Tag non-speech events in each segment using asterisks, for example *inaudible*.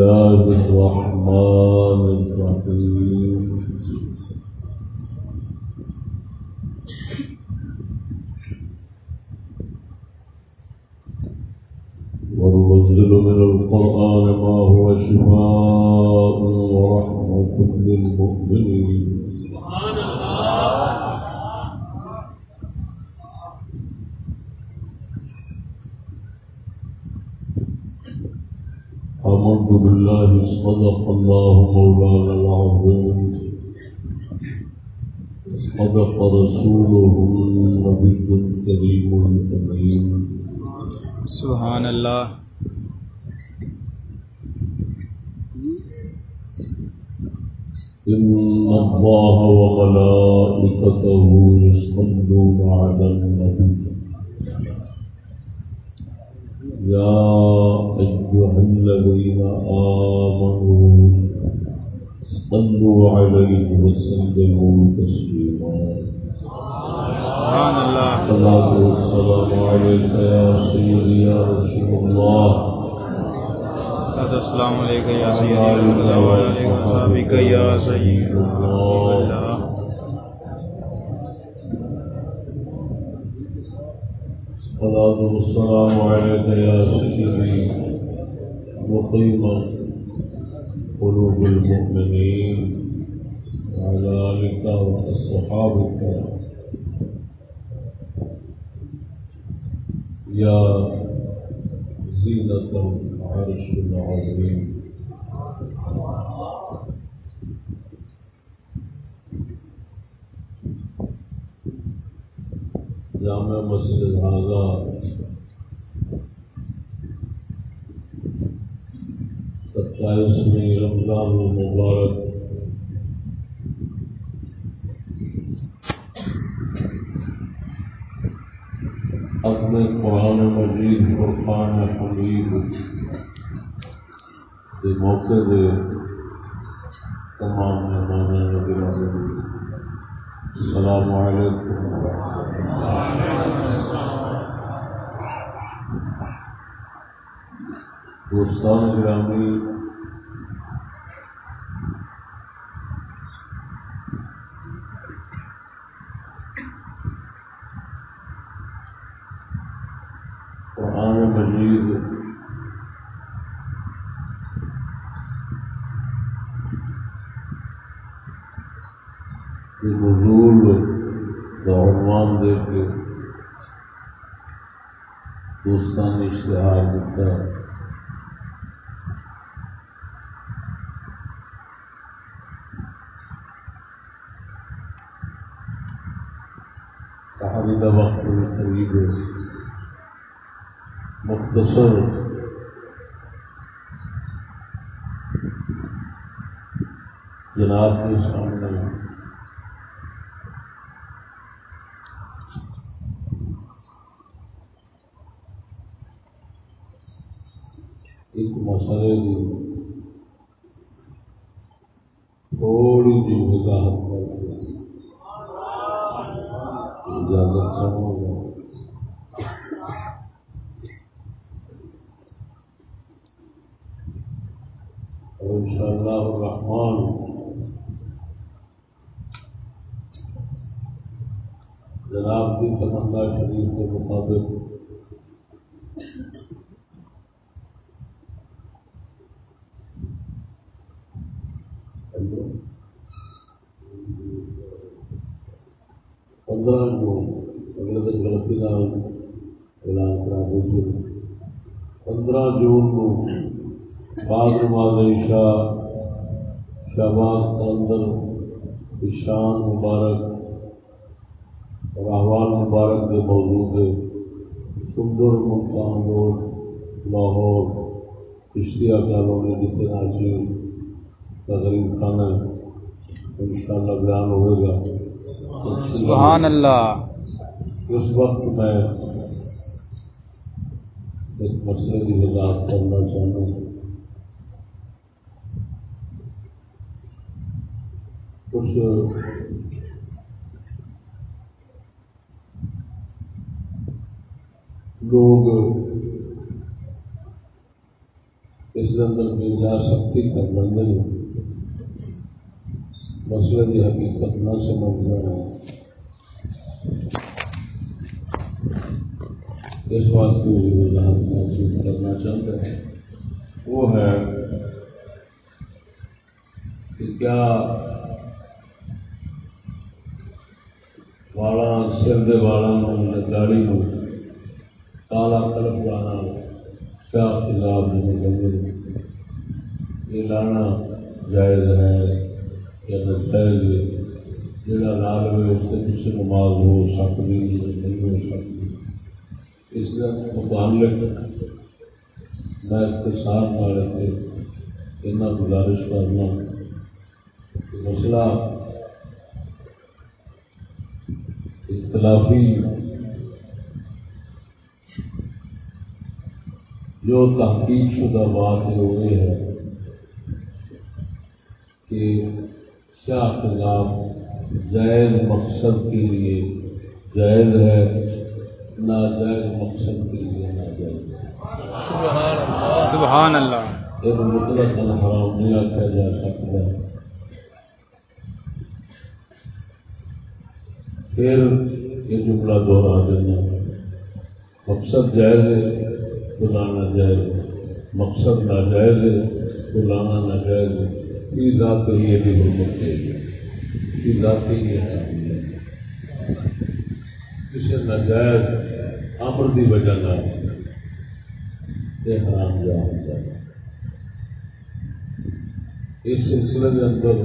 الله الرحمن الرحيم. وننزل من القرآن ما هو شفاء ورحمة للمؤمنين. آمنت بالله صدق الله مولانا العظيم. صدق رسوله النبي الكريم الأمين. سبحان اللہ إن الله وملائكته يصلون على النبي. يا أيها الذين آمنوا صلوا عليه وسلموا تسليما. سبحان اللہ الصلاة والسلام عليك يا سيدي يا رسول الله. السلام علیکم یا سیدی رسول اللہ و علیکم صحابیک یا سید اللہ والسلام عليك يا سيدي مقيم قلوب المؤمنين وعلى آلك وأصحابك. يا زينة العرش العظيم. جامع مسجد هذا ستائیسویں رمضان المبارک۔ اپنے قرآن مجید فرقان حمید۔ کے موقع دے تمام مہمان برادری السلام علیکم دوستان گرامی قرآن مجید کے نزول کا عنوان دے کے دوستان اشتہار دیتا ہے کہانی کا وقت بھی قریب مختصر۔ جناب کے سامنے ایک مسئلے کی تھوڑی سی وضاحت کر کے اجازت چاہوں گا اور انشاءاللہ الرحمن جناب کی تمنا شریف کے مطابق پندرہ جون اگلے دن غلطی نال اعلان کرا دے پندرہ جون کو بعد نماز عشاء شہباز کلندر شان مبارک اور احوال مبارک کے موجود ہے سندر ملتان روڈ لاہور کشتیا کالونی جتنا چیز تقریب خانہ ان شاء اللہ بیان ہوئے گا سبحان اللہ۔ اس وقت میں ایک مسئلے کی وضاحت کرنا چاہتا ہوں۔ کچھ لوگ اس اندر میں جا سکتی کر لیں مسئلے کی حقیقت نہ سمجھ ہے اس بات کی وضاحت محسوس کرنا چاہتے ہیں وہ ہے کہ کیا والا سر دے والا گاڑی کو کالا کلپ لانا کیا خلاف یہ لانا جائز ہے یا نجائز جہاں لال ہوئے اس سے کسی نماز ہو سکتی نہیں ہو سکتی اس متعلق میں اختصار والے کے اتنا گزارش کرنا۔ مسئلہ اختلافی جو تحقیق شدہ بات یہ ہے کہ کیا خلاف جائز مقصد کے لیے جائز ہے۔ ناجائز مقصد کے لیے ناجائز سبحان اللہ۔ ایک مطلق حرام نہیں آخیا جا سکتا پھر یہ جملہ دوہرا دینا۔ مقصد جائز ہے تو لانا جائز مقصد ناجائز ہے تو لانا ناجائز ہے۔ ذات یہ بھی حرمت ہے۔ ذات یہ ہے۔ کسی ناجائز امر کی وجہ یہ حرام جا ہوتا ہے۔ اس سلسلے کے اندر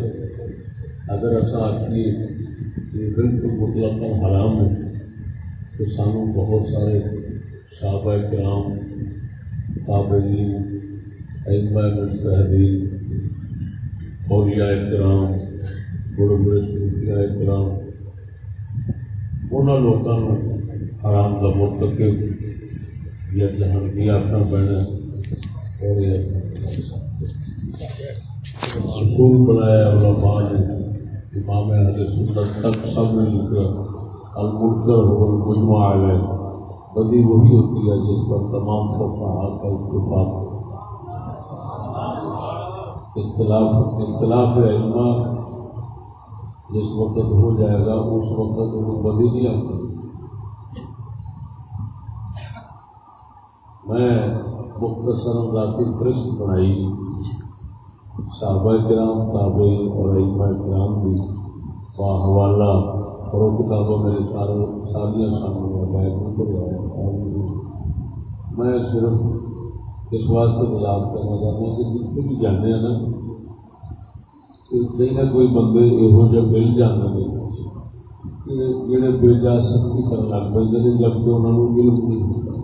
اگر ایسا آدمی یہ بالکل مطلب حرام ہے، تو سانو بہت سارے صحابہ کرام، تابعین علماء مجتہدین، اولیاء کرام، بڑے بڑے صوفیاء کرام انہوں لوگوں حرام کا مرتکب یا جہاں بھی آخنا پینا اور سکول بنایا علماء نے، امام اہل سنت تک سب نے لکھا المنکر ہو مجمع ہے۔ بدی وہی ہوتی ہے جس پر تمام فقہا کا اتفاق اختلاف اختلاف علما جس وقت ہو جائے گا، اس وقت وہ بدی نہیں آتی میں مختصر ذاتی فرست بنائی، صحابہ کرام تابع اور علما کرام بھی با حوالہ اور وہ کتابوں میرے سارے ساریاں سامنے میں صرف اس واسطے مزاق کرنا چاہتا ہوں کہ جتنے بھی جانے ہیں نا کہیں نہ کوئی بندے یہو جہ مل جانے جہے بے جا سختی کرنے لگ پہ جبکہ انہوں نے علم نہیں ہوتا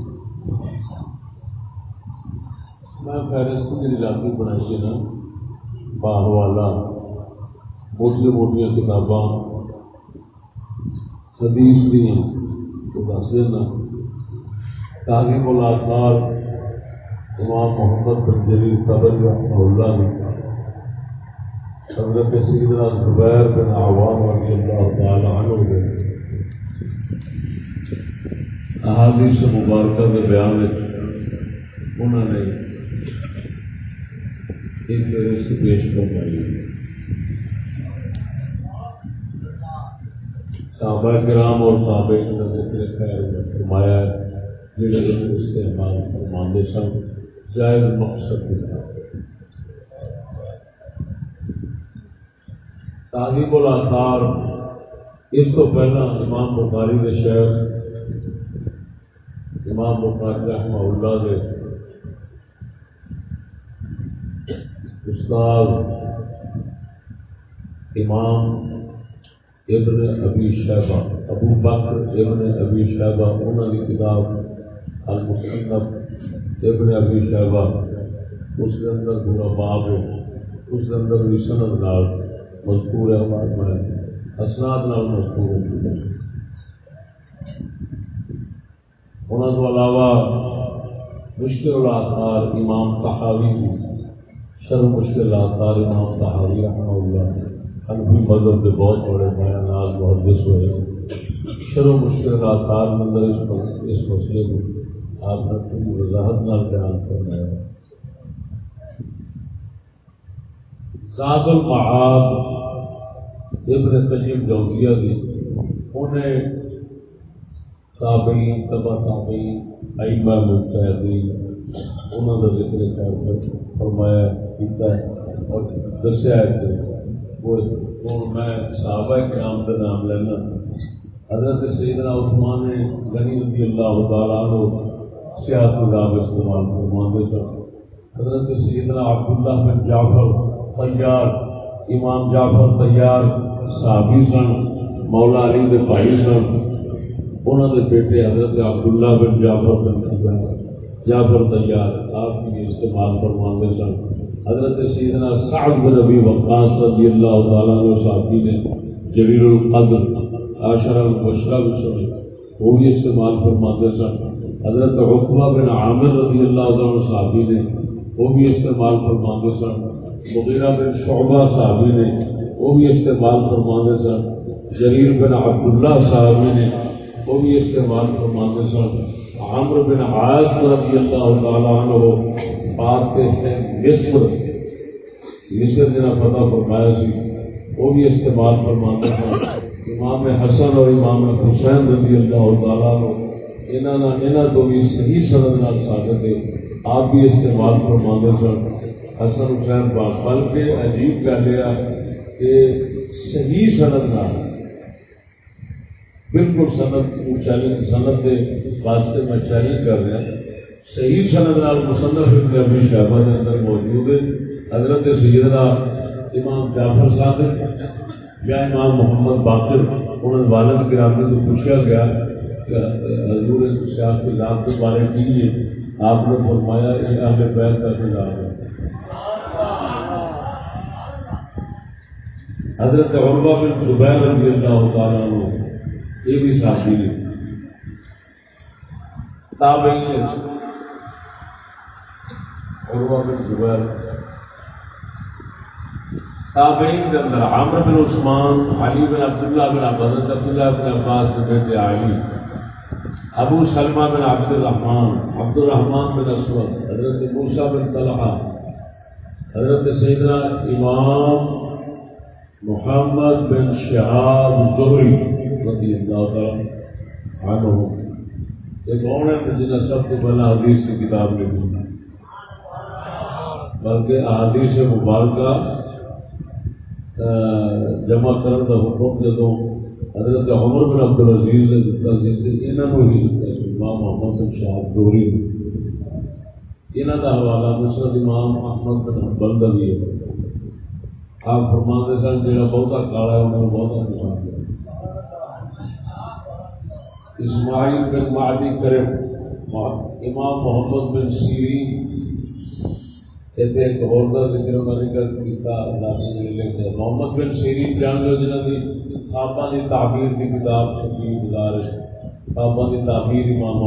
میں فہرست میری راتی بنائی ہے نا باہ والا موٹیا موٹیا کتاباں، حدیث دیا تو دس دینا تعلیم الاثار امام محمد بن جلیل قبر رحمہ اللہ نے حضرت سیدنا زبیر بن عوام رضی اللہ تعالی عنہ نے احادیث مبارکہ کے بیان انہوں نے ان کے ایک سے پیش کروائی صحابہ کرام اور تابع کا ذکر خیر میں فرمایا ہے جڑے استعمال فرماندے سن، جائز مقصد کے تعلیم الاثار، اس کو پہلا امام بخاری کے شہر امام بخاری رحمہ اللہ کے استاد امام ابن ابی شہبہ ابو بکر ابن ابی شہبہ انہوں کی کتاب المصنف ابن ابی شہبہ اس کے اندر پورا باب ہے، اس کے اندر بھی سند نال مذکور ہے میں اسناد نال مذکور ہے انہوں کو علاوہ مشکل الاثار امام تحاوی شر مشکل الاثار امام تحاوی رحمہ اللہ۔ حنفی مذہب کے بہت بڑے بیان ناز محدث ہوئے۔ شروع مشکل آثار مندر اس مسئلے کو آپ نے پوری وضاحت نال بیان کرنا ہے زاد المعاد ابن قیم جوزیہ دی۔ انہیں تابعین تبا تابعین ایمہ مجتہدین، انہوں نے ذکر کر فرمایا کیتا ہے۔ اور دسیا ہے میں صحابہ کرام کا نام لینا۔ حضرت سیدنا عثمان نے غنی رضی اللہ تعالیٰ عنہ سیاحت اللہ استعمال فرمانے کا حضرت سیدنا عبداللہ بن جعفر تیار امام جعفر تیار صحابی سن مولا علی کے بھائی سن۔ انہوں نے بیٹے حضرت عبداللہ بن جعفر بن جعفر تیار آپ کی استعمال فرمانے سن۔ حضرت سیدنا سعد بن نبی وقاص رضی اللہ تعالیٰ عنہ صحابی نے جلیل القدر، عاشر البشرہ بھی وہ بھی استعمال فرماتے سن۔ حضرت حکمہ بن عامر رضی اللہ تعالیٰ صحابی نے وہ بھی استعمال فرماتے سن۔ مغیرہ بن شعبہ صحابی نے وہ بھی استعمال فرماتے سن۔ جلیل بن عبداللہ صحابی نے وہ بھی استعمال فرماتے سن۔ عامر بن عاص رضی اللہ تعالیٰ عنہ پاتے ہیں مصر مصر جنا فتح فرمایا سی، وہ بھی استعمال فرماتے ہیں۔ امام حسن اور امام حسین رضی اللہ تعالیٰ انہوں تو بھی صحیح سند نال ثابت ہے آپ بھی استعمال فرماتے سن حسن حسین پاک، بلکہ عجیب کہہ لیا کہ صحیح سند نال، بالکل سند چیلنج سند کے واسطے میں چیلنج کر رہا صحیح سند نال مصنف ابن ابی شہبہ کے اندر موجود ہے۔ حضرت سیدنا امام جعفر صادق یا امام محمد باقر انہوں والد گرامی کو پوچھا گیا کہ حضور شاہ کے ذات کے بارے کی ہے؟ آپ نے فرمایا یہ اہل بیت کا خلاف ہے۔ حضرت عربہ بن زبیر رضی اللہ تعالیٰ عنہ، یہ بھی ساتھی ہے تابعین عروہ بن زبیر تابعین کے اندر عامر بن عثمان، علی بن عبداللہ بن عبد عبداللہ بن عباس کے بیٹے علی، ابو سلمہ بن عبد الرحمان عبد الرحمان بن اسود، حضرت موسیٰ بن طلحہ، حضرت سیدنا امام محمد بن شہاب زہری رضی اللہ تعالی عنہ۔ یہ کون ہے جنہیں سب کو پہلا حدیث کی کتاب لکھی بلکہ آدی مبارکہ جمع کرنے کا حکم جدو حضرت عمر بن عبد العزیز نے دتا سی انہوں ہی امام محمد بن شاہد دوری یہاں کا حوالہ مسرت امام احمد بن حنبل کا بھی ہے۔ آپ فرماتے سن جا بہتا کالا ہے انہوں نے بہت پسند اسماعیل بن معدی کرے امام محمد بن سیری جیسے ایک اور ذکر ذکر کیا محمد بن شیرین جان لو جنہوں کی خوابہ کی تعبیر کی کتاب چھپی گزارش خوابہ کی تعبیر امام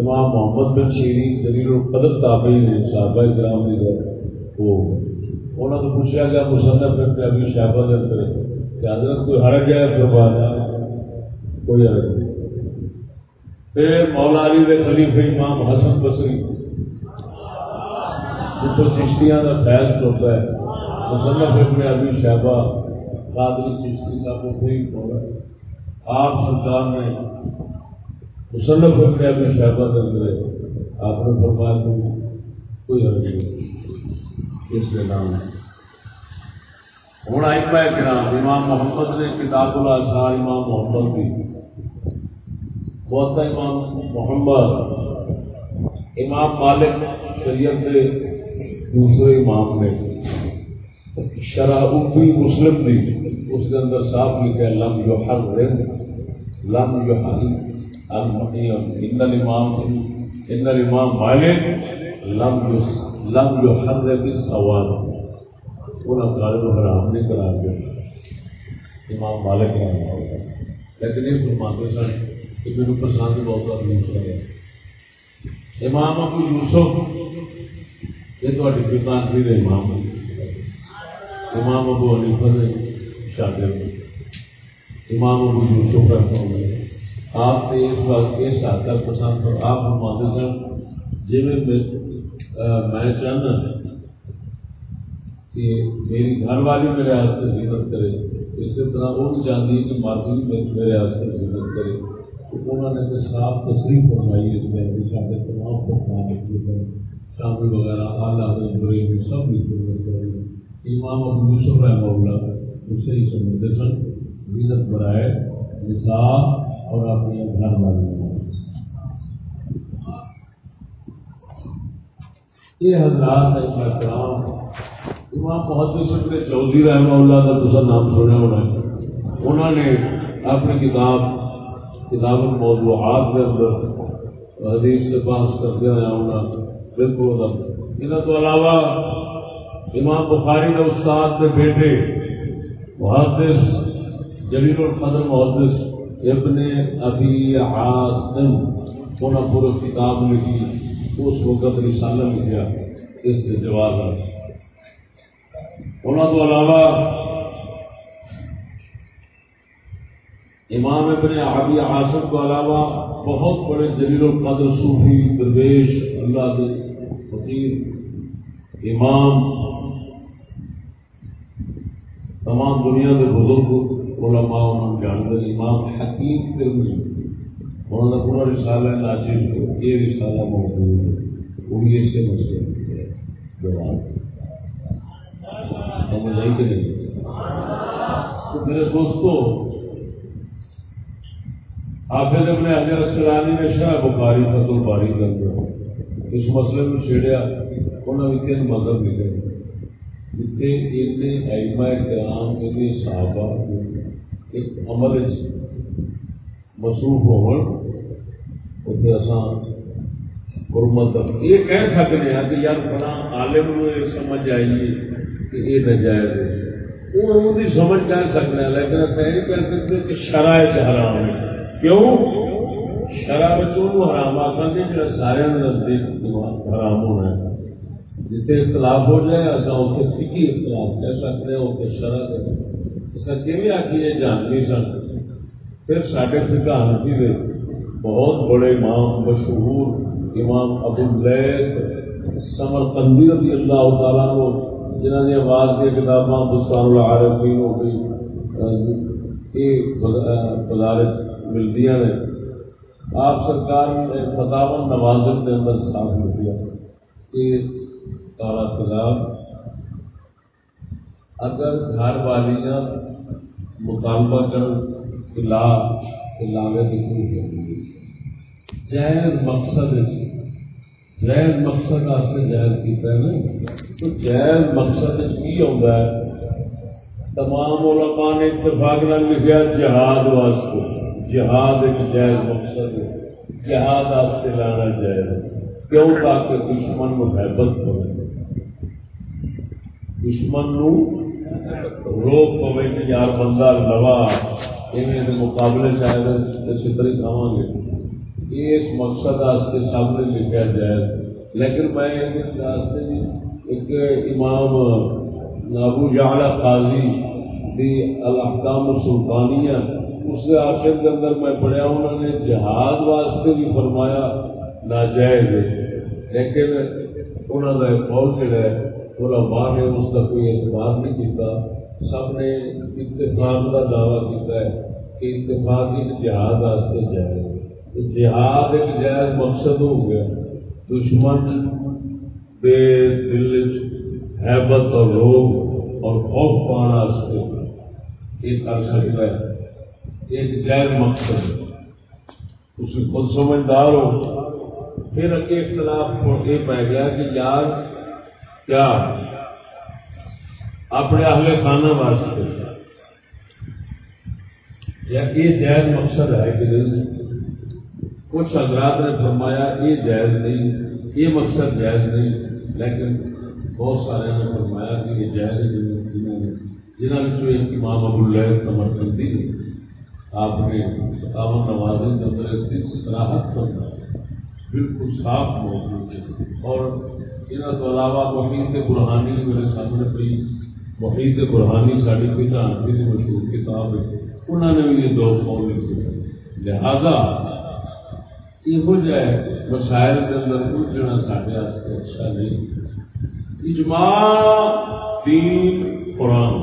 امام محمد بن شیرین جلیل القدر تابعی نے صحابہ کرام کی وہ انہوں نے پوچھا گیا، مصنف بن ابھی شہبہ کے اندر، کہ حضرت کوئی حرج ہے فرمایا کوئی حرج نہیں۔ پھر مولا علی کے خلیفہ امام حسن بصری جتوں چشتیاں کا فیض چلتا ہے۔ مصنف ابن ابھی شہبہ، قادری چشتی صاحب کو کوئی بولا آپ سرکار نے مصنف اپنے اپنے شہبہ کے اندر آپ نے فرمایا تو کوئی حرج نہیں۔ اس کے نام ہوں آئی پہ کرام، امام محمد نے کتاب الاسرار امام محمد کی بہت امام محمد۔ امام مالک شریعت دوسرے امام نے شرح بھی مسلم بھی اس کے اندر صاف لکھا لم جو ہر رن لم جو ہر ان امام ان امام مالک، لم جو لم جو ہر رن سوال انہوں نے حرام نہیں کرا دیا۔ امام مالک کا لیکن یہ فرماتے سن کہ میرے پسند بہت نہیں امام ابو یوسف یہ تو دکان بھی امام امام ابو علیفہ نے شاگرد امام ابو یوسف رہتا ہوں آپ نے اس بات اس حد تک پسند آپ فرماتے سن جی میں چاہنا کہ میری گھر والی میرے واسطے زینت کرے۔ اسی طرح وہ بھی چاہتی ہے کہ مارتی بھی میرے واسطے زینت کرے۔ تو انہوں نے تو صاف تصریف فرمائی اس میں سارے تمام پکوان شامل وغیرہ، آلہ برے بھی سب لکھے امام ابو یوسف رحمہ اللہ اسے ہی سمجھتے سن زینت بڑھائے نصاب اور اپنے گھر والی یہ حضرات احترام۔ امام محدث ابن چودھری رحمہ اللہ کا دوسرا نام سنیا ہونا ہے۔ انہوں نے اپنی کتاب کتاب الموضوعات کے اندر حدیث سے بحث کرتے ہیں ہونا بالکل انہوں تو علاوہ امام بخاری کے استاد کے بیٹے، محدث جلیل القدر محدث ابن ابی عاصم انہوں پورے کتاب لکھی، اس وقت رسالہ لکھا اس کے جواب انہوں تو علاوہ امام ابن عابی عاصم کو علاوہ بہت بڑے جلیل القدر صوفی، درویش، اللہ کے فقیر، امام، تمام دنیا کے بزرگ، علماء، انہوں جانتے امام حکیم کرنی انہوں نے پورا رسالہ ناچیز کو یہ رسالہ موجود ہے۔ وہ بھی ایسے مسئلے جواب۔ سمجھ آئی کہ نہیں؟ تو میرے دوستو حافظ ابن حجر السلانی نے شاہ بخاری فت الباری کر دیا۔ اس مسئلے میں چھیڑیا انہوں نے تین مذہب لکھے جتنے اتنے ایما کرام اتنے صحابہ ایک عمل مصروف ہوتے آسان حرمت یہ کہہ سکتے ہیں کہ یار بڑا عالم سمجھ آئیے کہ یہ نجائز ہے۔ وہ سمجھ کر سکتے ہیں لیکن ایسا نہیں کہہ سکتے کہ شرائط حرام ہے کیوں؟ شراب حرام آتا نہیں جا سارے نزدیک حرام ہونا ہے۔ جتنے اختلاف ہو جائے، ایسا اتنے فکی اختلاف کہہ سکتے ہیں اتنے شرح ایسا کیوں آخی ہے جانتی سن پھر ساڈے سکھا ہنسی دے۔ بہت بڑے امام، مشہور امام ابو اللیت سمر تنبی رضی اللہ تعالیٰ کو جنہوں نے آواز کی کتاباں دستان العارفین ہو گئی یہ بدارت ملتی ہیں آپ سرکار نے فتاون نوازن کے اندر صاف لکھ دیا کہ کالا کتاب اگر گھر والیاں مطالبہ کر لا لاوے کی جائز مقصد جائز مقصد واسطے جائز کیتا ہے نا۔ تو جائز مقصد کی آتا ہے؟ تمام علماء نے اتفاق نہ لکھا جہاد واسطے۔ جہاد ایک جائز مقصد ہے۔ جہاد واسطے لانا جائز کیوں؟ تاکہ دشمن محبت کرے دشمن نو روک پوے کہ یار بندہ لوا، ایویں مقابلے چاہے چھتری کھاوا گے۔ اس مقصد واسطے سب نے لکھا جائز لیکن میں جی، ایک امام ابو جعلا قاضی دی الاحکام السلطانیہ اس آخر کے اندر میں پڑھیا، انہوں نے جہاد واسطے بھی فرمایا، ناجائز ہے۔ لیکن انہوں کا قول جڑا ہے، علماء نے اس کا کوئی اعتبار نہیں کیتا۔ سب نے اتفاق کا دعویٰ کیتا ہے کہ اتفاقی جہاد واسطے جائز جہاد ایک جائز مقصد ہو گیا۔ دشمن دے دل حیبت اور لوگ اور خوف پانا یہ کر سکتا ہے۔ ایک جائز مقصد اس خود سمجھدار ہو۔ پھر اگے اختلاف یہ پی گیا کہ یار کیا اپنے اہل خانہ واسطے۔ یا یہ جائز مقصد ہے کہ کچھ حضرات نے فرمایا، یہ جائز نہیں، یہ مقصد جائز نہیں۔ لیکن بہت سارے نے فرمایا کہ یہ جائز جنہوں نے جنہوں نے ایک امام ابو اللہ سمرتن دی آپ نے کتاب و نوازن کے اندر اس کی صلاحت کرنا بالکل صاف موجود ہے۔ اور انہوں کے علاوہ وحید برہانی میرے سامنے پی وحید برہانی ساری پتا کی مشہور کتاب ہے۔ انہوں نے بھی یہ دو قول لکھے۔ لہذا یہ مسائل کے اندر الجھنا سارے اچھا نہیں۔ اجماع، دین، قرآن،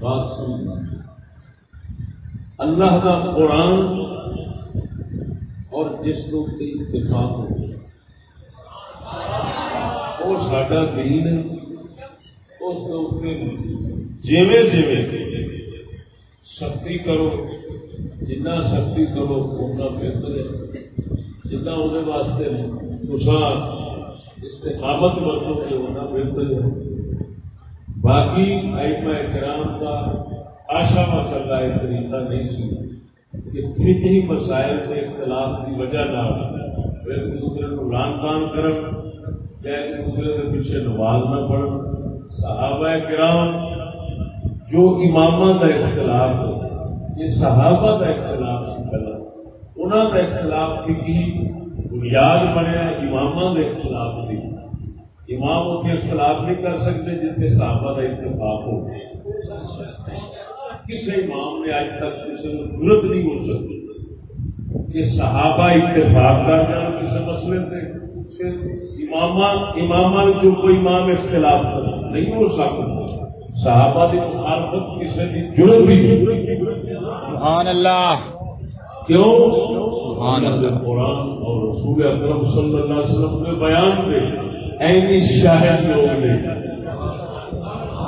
بات سمجھنا اللہ کا قرآن اور جس لوگ کو اتفاق ہو وہ ساڈا دین ہے، اس جیویں جیویں سختی کرو جنا سختی کرو اتنا بہتر ہے۔ جنا وہ واسطے استقامت برتو گے اتنا بہتر ہے۔ باقی آئمہ کرام کا آشا میں چل رہا ہے طریقہ نہیں سی کہ فک ہی مسائل کے اختلاف کی وجہ نہ ایک دوسرے کو لان تان کر ایک دوسرے کے پیچھے نماز نہ پڑھ صحابہ کرام، جو امام کا اختلاف ہے یہ صحابہ کا اختلاف سی پہلے انہوں کا اختلاف تھی بنیاد بنیا امام کے اختلاف کی امام ان کے اختلاف نہیں کر سکتے جتنے صحابہ کا اتفاق ہو۔ کسی امام نے آج تک کسی کو ضرورت نہیں ہو سکتی کہ صحابہ اتفاق کر جان کسی مسئلے سے امام امام جو کوئی امام اختلاف نہیں ہو سکتا۔ صحابہ کی مخالفت کسی کی ضرورت بھی سبحان اللہ۔ کیوں؟ سبحان اللہ قرآن اور رسول اکرم صلی اللہ علیہ وسلم کے بیان میں اینی شاہد لوگ نے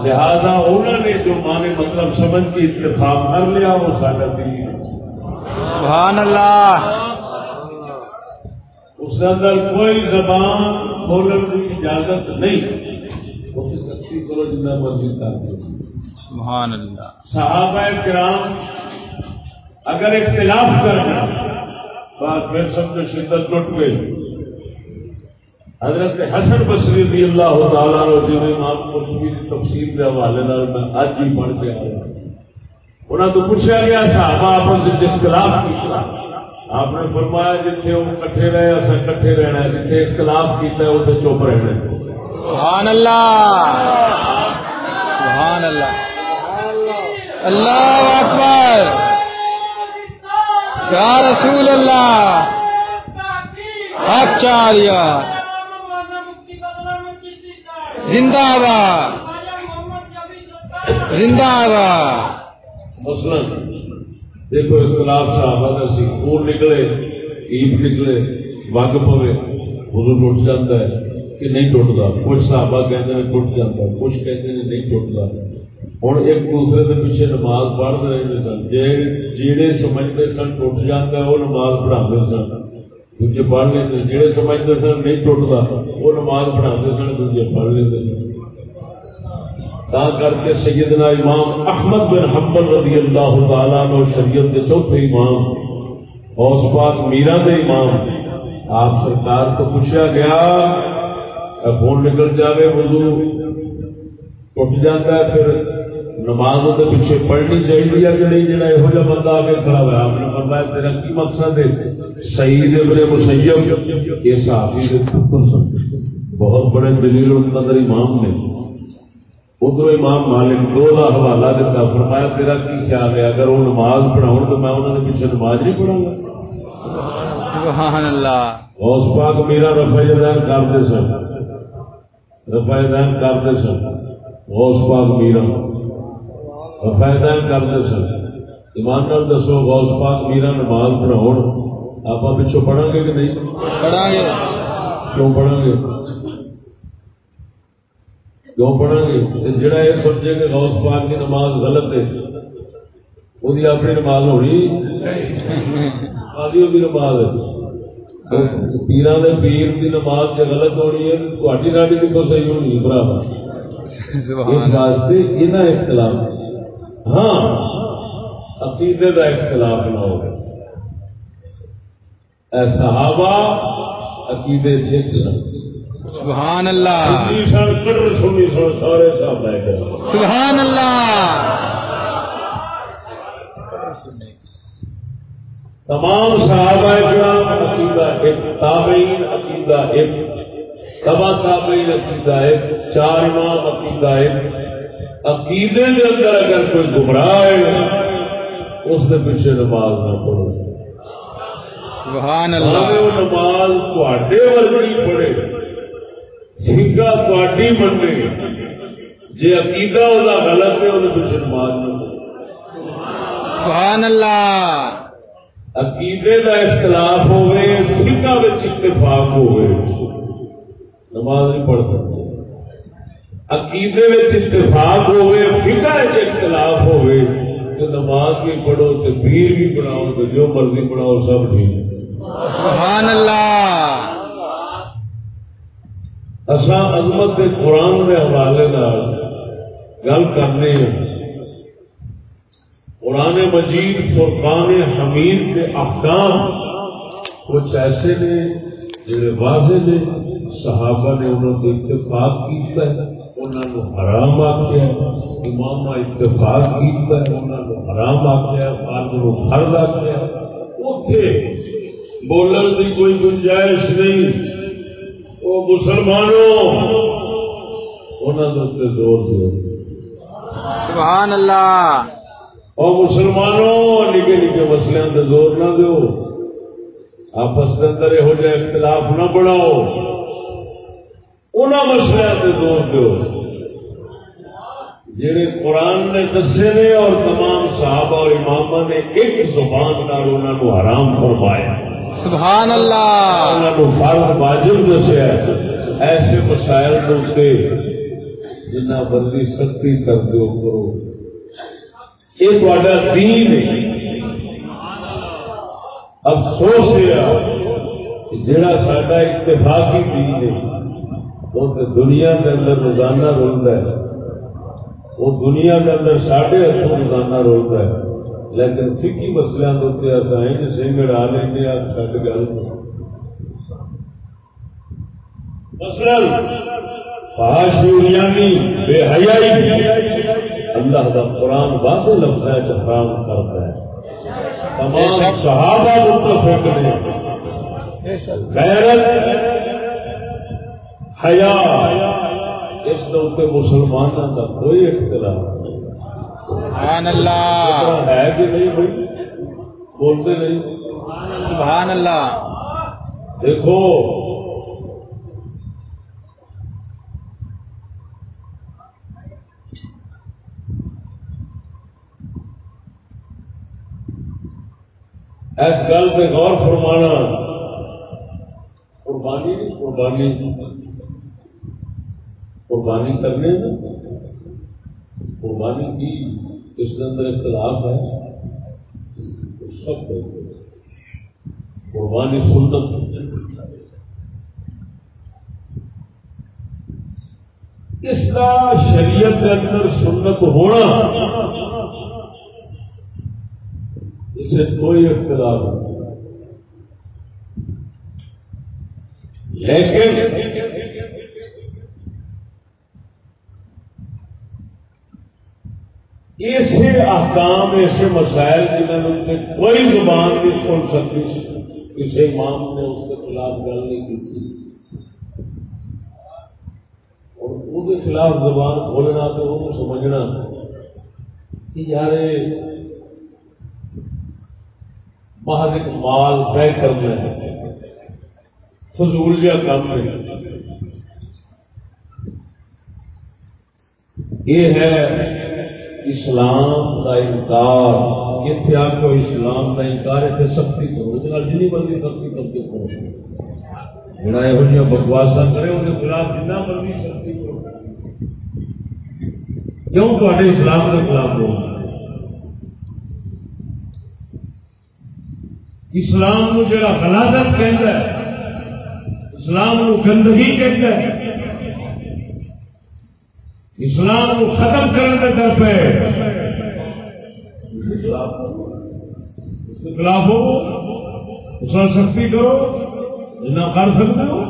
لہذا انہوں نے جو مانے مطلب سمجھ کے اتفاق کر لیا وہ سارا دل سبحان اللہ۔ اس اندر کوئی زبان بولنے کی اجازت نہیں۔ کرو جنا مرضی کر سبحان اللہ۔ صحابہ کرام اگر اختلاف کرنا بات پھر سمجھو شدت ٹوٹ گئی۔ حضرت حسن بصری رضی اللہ تعالیٰ جی امام قرطبی کی تفصیل کے حوالے نال میں اج ہی پڑھ کے آیا انہوں تو پوچھا گیا، صحابہ آپس سے اختلاف کیا آپ نے فرمایا جتنے وہ کٹھے رہے اصل کٹھے رہنا ہے۔ جتنے اختلاف کیا اتنے چپ رہنا سبحان اللہ! سبحان اللہ! اللہ اکبر! یا رسول اللہ! آچاریہ زندہ آباد۔ زندہ آباد۔ مثلاً دیکھو اختلاف صاحب سی خون نکلے عید نکلے، وگ پوے ادو ٹوٹ جاتا ہے کہ نہیں ٹوٹتا۔ کچھ صحابہ کہتے ہیں ٹوٹ جاتا، کچھ کہتے ہیں نہیں ٹوٹتا۔ ہوں ایک دوسرے کے پیچھے نماز پڑھ رہے سن۔ جہے سمجھتے سن ٹوٹ جاتا ہے، وہ نماز پڑھاتے سن۔ دوجے پڑھ لیتے جہے سمجھتے سن نہیں ٹوٹتا وہ نماز پڑھاتے سن دوجے پڑھ لیتے تا کر کے سیدنا امام احمد بن حمبل رضی اللہ تعالیٰ نے شریعت کے چوتھے امام اوس پاک میرا دے امام آپ سرکار کو پوچھا گیا خون نکل جائے وضو اٹھ جاتا ہے پھر نماز کے پیچھے پڑھنی چاہیے کہ نہیں جڑا یہو بندہ آ کے کھڑا ہوا آپ نے تیرا کی مقصد ہے سعید ابن مسیب یہ صحابی بہت بڑے دلیل القدر امام نے۔ ادھر امام مالک دو کا حوالہ دیتا فرمایا تیرا کی خیال ہے؟ اگر وہ نماز پڑھاؤ تو میں انہوں نے پیچھے نماز نہیں پڑھاؤں گا۔ سبحان اللہ۔ اس پاک میرا رفع دین کرتے سن۔ رفیدین کرتے سن۔ غوث پاک میرا رفیدین کرتے سن۔ ایمان نال دسو غوث پاک میرا نماز پڑھاؤ آپ پچھو پڑھا گے کہ نہیں؟ پڑھا گے کیوں پڑھا گے کیوں پڑھا گے جڑا یہ سمجھے کہ غوث پاک کی نماز غلط ہے وہی اپنی نماز ہونی؟ آدھی وہی نماز ہے۔ پیران دے پیر کی نماز جو غلط ہونی ہے تھوڑی ناڈی کتوں صحیح ہونی ہے برابر۔ اس واسطے یہاں اختلاف۔ ہاں عقیدے کا اختلاف نہ ہو اے صحابہ عقیدے سن۔ سبحان اللہ۔ سنی سن کٹر سنی سن سارے صاحب لے کر سبحان اللہ۔ تمام صحابہ کرام عقیدہ ایک تابعین عقیدہ ایک تبا تابعین عقیدہ ایک چار امام عقیدہ ایک۔ عقیدے کے اندر اگر کوئی گمراہ ہے اس کے پیچھے نماز نہ پڑھو۔ سبحان اللہ۔ نماز ورگی پڑھے۔ ٹھیکا تھی مننے۔ جی عقیدہ غلط ہے پیچھے نماز نہ سبحان اللہ۔ عقیدے کا اختلاف ہوئے اتفاق ہوئے نماز نہیں پڑھ سکتے۔ عقیدے اتفاق ہوئے فکا اختلاف ہوئے تو نماز بھی پڑھو تو پیر بھی پڑھاؤ تو جو مرضی پڑھاؤ سب ٹھیک۔ سبحان اللہ۔ اصا عظمت کے قرآن کے حوالے گل کرنے ہیں قرآن مجید، فرقان حمید کے احکام کچھ ایسے نے جڑے واضح نے، صحابہ نے انہوں کو اتفاق کیتا ہے انہوں نے حرام آخیا امام اتفاق کیتا ہے انہوں نے حرام آخیا فرد آخیا اتے بولن کی کوئی گنجائش نہیں۔ وہ مسلمانوں انہوں نے زور دو سبحان اللہ اور مسلمانوں نکے نکے مسلے سے زور نہ دو آپس کے اندر یہو جہ اختلاف نہ بڑھاؤ۔ ان مسلے سے زور دو جہے قرآن نے دسے نے اور تمام صحابہ اور امام نے ایک زبان نال انہوں نے حرام فرمایا۔ سبحان اللہ انہوں نے فرد واجب دسیا ایسے مسائل کے جنہ بندی سختی کر دو کرو۔ یہ تھوڑا دین ہے۔ افسوس ہے جڑا سڈا اتفاقی دین ہے، وہ تو دنیا کے اندر روزانہ رولتا ہے۔ وہ دنیا کے اندر ساڈے ہاتھوں روزانہ رولتا ہے۔ لیکن فکی مسلوں کے اتنے سنگڑ آ لیں آپ چڈ گل مثلاً فحاشوریانی بے حیائی اللہ کا قرآن واضح لفظ حرام کرتا ہے۔ تمام صحابہ متفق نے غیرت، حیا، اس کے اوپر مسلمانوں کا کوئی اختلاف۔ نہیں سبحان اللہ. ہے کہ نہیں بھائی؟ بولتے نہیں۔ سبحان اللہ. دیکھو۔ اس گل پہ غور فرمانا۔ قربانی قربانی۔ قربانی کرنے میں قربانی کی۔ اس کے اندر اختلاف ہے۔ سب قربانی سنت اس کا شریعت کے اندر سنت ہونا، اسے کوئی اختلاف نہیں۔ لیکن ایسے احکام ایسے مسائل جنہوں نے کوئی زبان نہیں کھول سکتی کسی امام نے اس کے خلاف گل نہیں کی اور وہ کے خلاف زبان کھولنا تو وہ سمجھنا۔ کہ یار محض ایک مال طے کرنا ہے فضول یا کام ہے۔ یہ ہے اسلام کا انکار اتنے آ اسلام کا انکار اتنے سختی کرو جنی مرضی سختی کر کے کرو؟ جڑا یہ بکواسا کرے، ان خلاف جنہ مرضی سختی کرو کیوں تے اسلام کے خلاف بولنا اسلام نو جڑا غلازت کہہ اسلام نو گندگی کہہ اسلام کو ختم کرنے کے در پہ خلاف ہو۔ اس میں سختی کرو۔ جنا کر سکتے ہو۔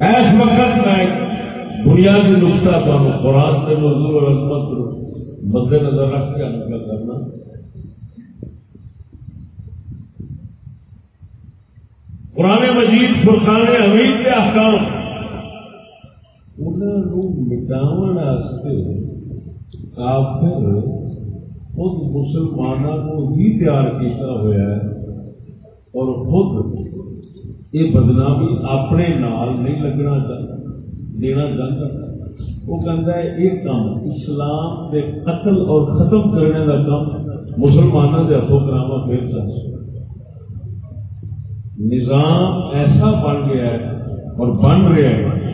ایس وقت میں بنیادی نقطہ تمہیں قرآن کے موضوع اور عظمت مد نظر رکھ کے نقل کرنا۔ قرآن مجید، فرقان حمید کے احکام۔ مٹاو کافر خود مسلمانوں کو ہی تیار کیا ہوا ہے اور خود یہ بدنامی اپنے نال نہیں لگنا دینا چاہتا۔ وہ کہتا ہے، یہ کام اسلام کے قتل اور ختم کرنے کا کام مسلمانوں کے ہاتھوں کراوا پھر چاہتا نظام ایسا بن گیا ہے اور بن رہا ہے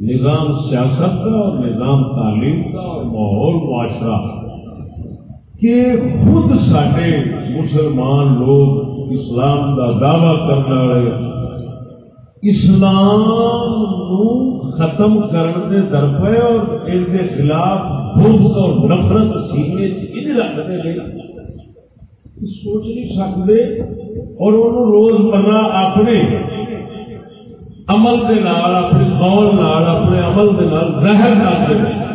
نظام سیاست کا اور نظام تعلیم کا اور ماحول معاشرہ۔ کہ خود سارے مسلمان لوگ اسلام کا دعوی کرنے والے اسلام ختم کرنے کے درپے اور ان کے خلاف بھوک اور نفرت سینے چیز رکھتے ہیں۔ سوچ نہیں سکتے اور انہوں روز مرہ اپنے عمل دے نال، اپنے قول نال، اپنے عمل دے نال، زہر نہ کرے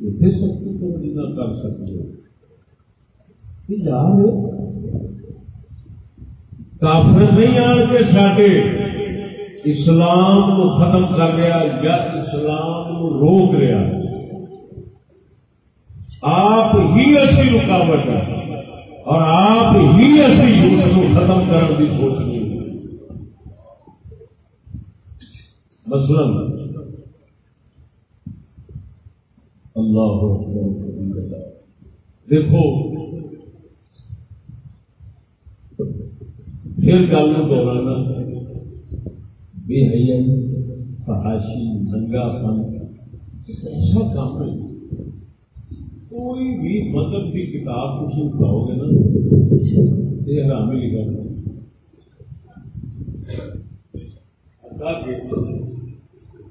اتنے کر سکتے۔ یار کافر نہیں آن کے ساڈے اسلام کو ختم کر رہا یا اسلام کو روک رہا آپ ہی اسی رکاوٹ ہے اور آپ ہی اسی اس کو ختم کرنے کی سوچ نہیں مثلا، اللہ دیکھو، پھر گل دوہرانا بے حیا فحاشی، ننگا پن، ایسا کام ہے کوئی بھی مذہب کی کتاب کچھ اٹھاؤ گے نا، یہ حرامی لکھا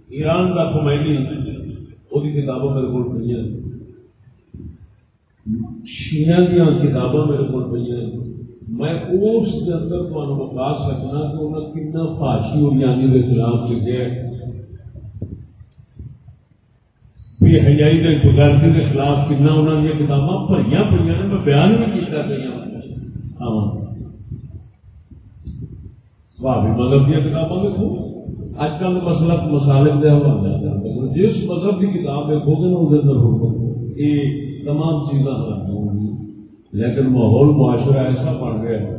ایران کا کمائنی وہ کتابیں میرے کو پہ شینا دیا کتابیں میرے کو پہ میں اس کے اندر تمہیں بتا سکنا کہ انہیں کن فاشی اور یعنی کے خلاف لکھے بے حجائی کے بغیرتی کے خلاف کنا انہوں نے کتاباں بھری پہ میں بیان بھی کیا گئی ہاں۔ بھابی مذہب دیا کتاباں دیکھو۔ اج کل مسئلہ مسالے دیا ہوا جس مذہب کی کتاب دیکھو گے نا وہ اندر حکم یہ تمام چیزاں ہوں گی لیکن ماحول معاشرہ ایسا بن گیا ہے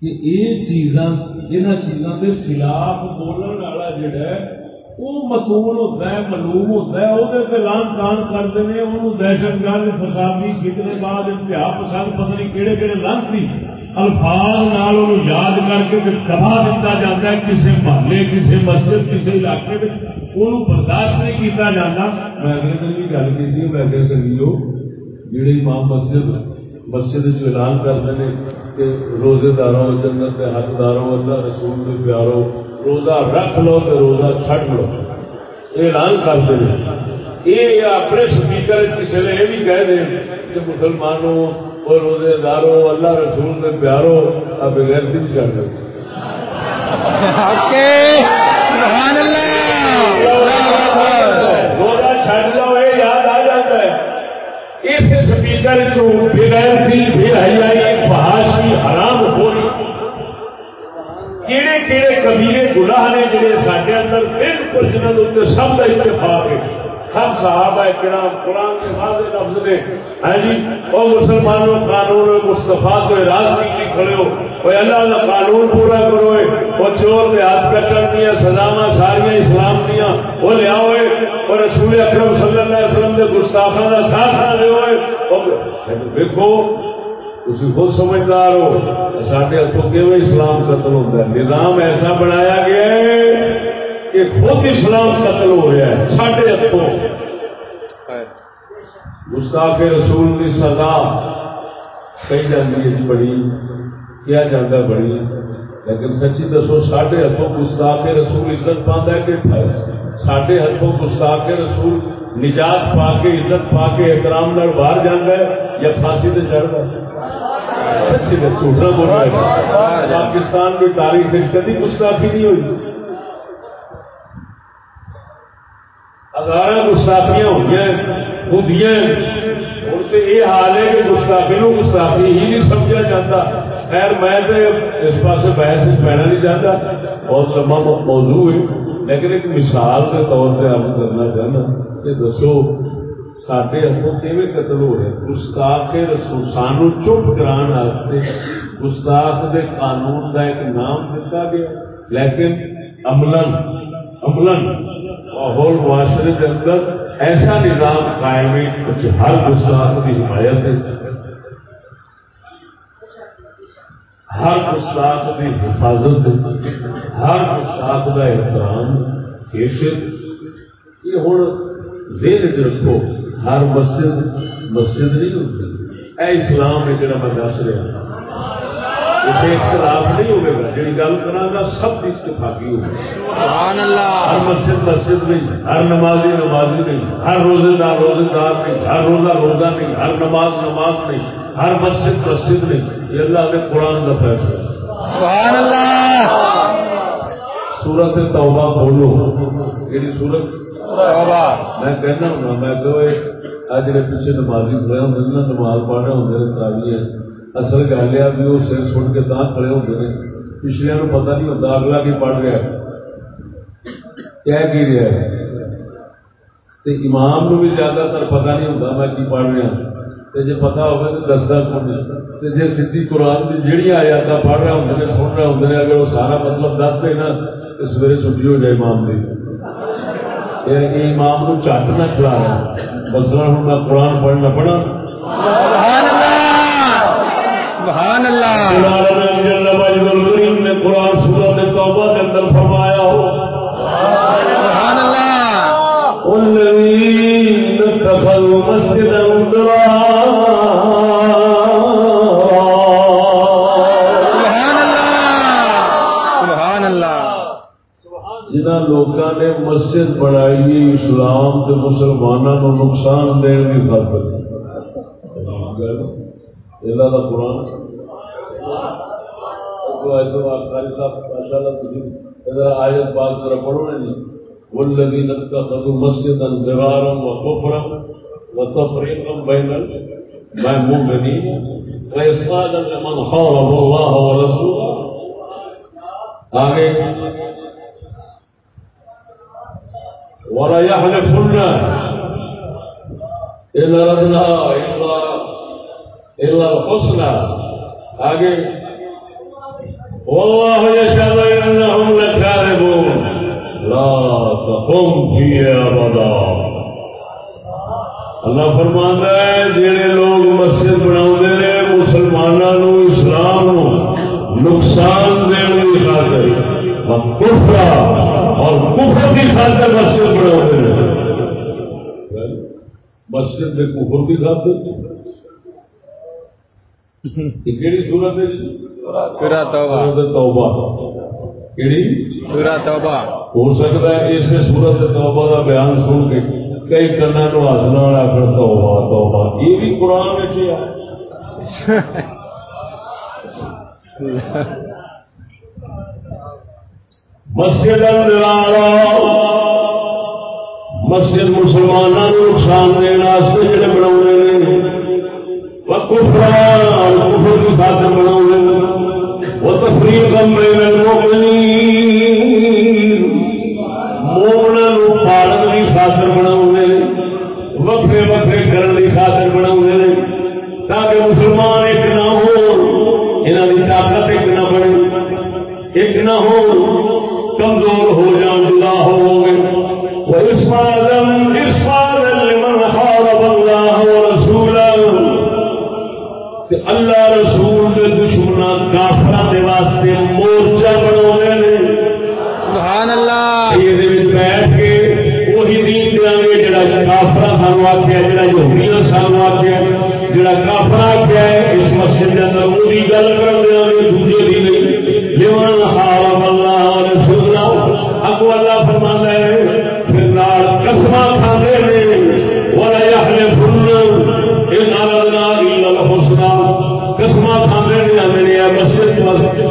کہ یہ چیزاں جنہ چیزوں کے خلاف بولنے والا جڑا ہے وہ متون ہوتا ہے، ملوم ہوتا ہے، وہ لان تان کرتے ہیں وہ دہشت گرد، فسادی کتنے بعد انتہا پسند پتہ نہیں کہڑے کہڑے لانتی الفاظ نال یاد کر کے دبا دیتا جاتا ہے، کسی محلے، کسی مسجد، کسی علاقے میں وہ برداشت نہیں کیتا جاتا۔ میں اگلے دن بھی گل کی میں کہہ سکتی جہے امام مسجد مسجد جو اعلان کرتے ہیں کہ روزے داروں جنت کے حقداروں اللہ رسول کے پیاروں روزہ رکھ لو تو روزہ چھٹ لو۔ اعلان کر دیں یہ اپنے سپیکر کسی نے یہ بھی کہہ دیں کہ مسلمانوں اور روزے داروں اللہ رسول کے پیاروں اب بغیر دن کر دیں روزہ چھٹ لو یہ یاد آ جاتا ہے۔ اس سپیکر بغیر دل بھی حیائی فحاشی حرام ہو رہی کہڑے کہڑے کبیلے گناہ نے جڑے سارے اندر بالکل جنہوں سب کا اتفاق ہے سب صحابہ کرام قرآن کے واضح لفظ نے ہاں جی وہ مسلمانوں قانون مستفا تو راجنیتی کھڑے ہو کوئی اللہ کا قانون پورا کرو وہ چور کے ہاتھ کٹن دیا سزاوا ساریا اسلام دیا وہ لیا ہوئے اور رسول اکرم صلی اللہ علیہ وسلم کے گستافا کا ساتھ نہ دے ہوئے دیکھو تھی خود سمجھدار ہو۔ سارے ہاتھوں کیوں اسلام قتل ہوتا ہے؟ نظام ایسا بنایا گیا ہے کہ خود اسلام قتل ہو رہا ہے ساڈے ہاتھوں گستاخ رسول کی سزا کہی جاتی ہے بڑی کیا جاتا بڑی۔ لیکن سچی دسو سڈے ہاتھوں گستاخ رسول عزت پاتا ہے کہ سڈے ہاتھوں گستاخ رسول نجات پا کے عزت پا کے احترام باہر جانا ہے یا پھانسی سے چڑھتا ہے؟ سچی جھوٹا بول رہا پاکستان کی تاریخ کبھی گستاخی نہیں ہوئی۔ ہزار گستاخیاں ہوئی خود یہ حال ہے کہ گستاخی نو گستاخی ہی نہیں سمجھا جاتا۔ خیر، میں تو اس پاس بحث پہنا نہیں چاہتا۔ بہت لمبا موضوع ہے۔ لیکن ایک مثال کے طور پہ آپ کرنا چاہنا، کہ دسو سڈے ہاتھوں کیون قتل ہو رہے گستاخ رسول سانو چپ کران واسطے گستاخ دے قانون کا ایک نام دتا گیا۔ لیکن عملن عملن ماحول معاشرے کے اندر ایسا نظام قائم ہے کچھ جی ہر گستاخ کی حمایت ہے۔ ہر گستاخ کی حفاظت ہر گستاخ کا احترام یہ ہوں دیر چ رکھو ہر مسجد مسجد نہیں ہوتی اے اسلام ہے جڑا میں دس رہا اسے اختلاف نہیں ہوگا جی گل کرا سب کی اتفاقی ہوگی۔ ہر مسجد مسجد نہیں ہر نمازی نمازی نہیں ہر روزے دار روزے دار نہیں ہر روزہ روزہ نہیں ہر نماز نماز نہیں ہر مسجد مسجد نہیں۔ یہ اللہ نے قرآن کا فیصلہ۔ سبحان اللہ۔ سورت توبہ بولو یہ سورت میں کہنا ہوں میں کہ جڑے پیچھے نمازی کھڑے ہوں نماز پڑھ رہے ہوں تاوی اصل گل ہے بھی وہ سر سن کے تاں کھڑے ہوتے ہیں پچھلے نو پتہ نہیں ہوتا اگلا کی پڑھ رہا کہہ کی رہا ہے؟ امام نو بھی زیادہ تر پتہ نہیں ہوتا میں کی پڑھ رہا جی پتا ہوگا تو دستا کون جی سی قرآن کی جہی آیات پڑھ رہے ہوں سن رہے ہوں اگر وہ سارا مطلب دس دے نا تو سویرے چھٹی ہو جائے امام امام نو چٹ نہ مسئلہ ہوں میں قرآن پڑھنا پڑا۔ سبحان اللہ۔ نے قرآن سورت مسجد بنائی اسلام کے مسلمانوں کو نقصان دین کی خاطر۔ قرآن۔ آیت بات ذرا پڑھو نا جی۔ والذین اتخذوا مسجدا ضرارا وكفرا وتفريقا بين المؤمنين وإصلاحا لمن خالف الله ورسوله۔ آگے۔ ولا يحلفن إن أردنا إلا إلا الحسنى آگے والله يشهد إنهم لكاذبون لا تقم فيه أبدا اللہ فرمانا ہے جہے لوگ مسجد بنا مسلمانوں اسلام نقصان دن کی خاطر کفرا کفر کی خاطر مسجد بنا مسجد میں کفر کی خاطر؟ کہڑی صورت ہے سورہ توبہ۔ توبہ۔ کہڑی سورہ توبہ۔ ہو سکتا ہے اس صورت توبہ کا بیان سن کے کئی کرنا تو ہاتھ نہ آخر توبہ توبہ۔ یہ بھی قرآن میں کیا؟ *laughs* مسجد مسجد مسلمانوں کو نقصان دینا جڑے بنا کفران کفر کی خاطر بنا وہ تفریح کم بین المؤمنین مومنا پالن کی خاطر بنا وکرے وکرے کرنے کی خاطر بنا آخیا جڑا یہودیاں سانو آخیا جڑا کافر آخیا ہے، اس مسجد کے اندر وہی گل کر دیا دوجے نہیں۔ لیون حال اللہ رسول اگو اللہ فرما ہے، پھر نال قسم کھانے نے۔ ولا يحلفن ان الا الحسنى۔ کھانے نے مسجد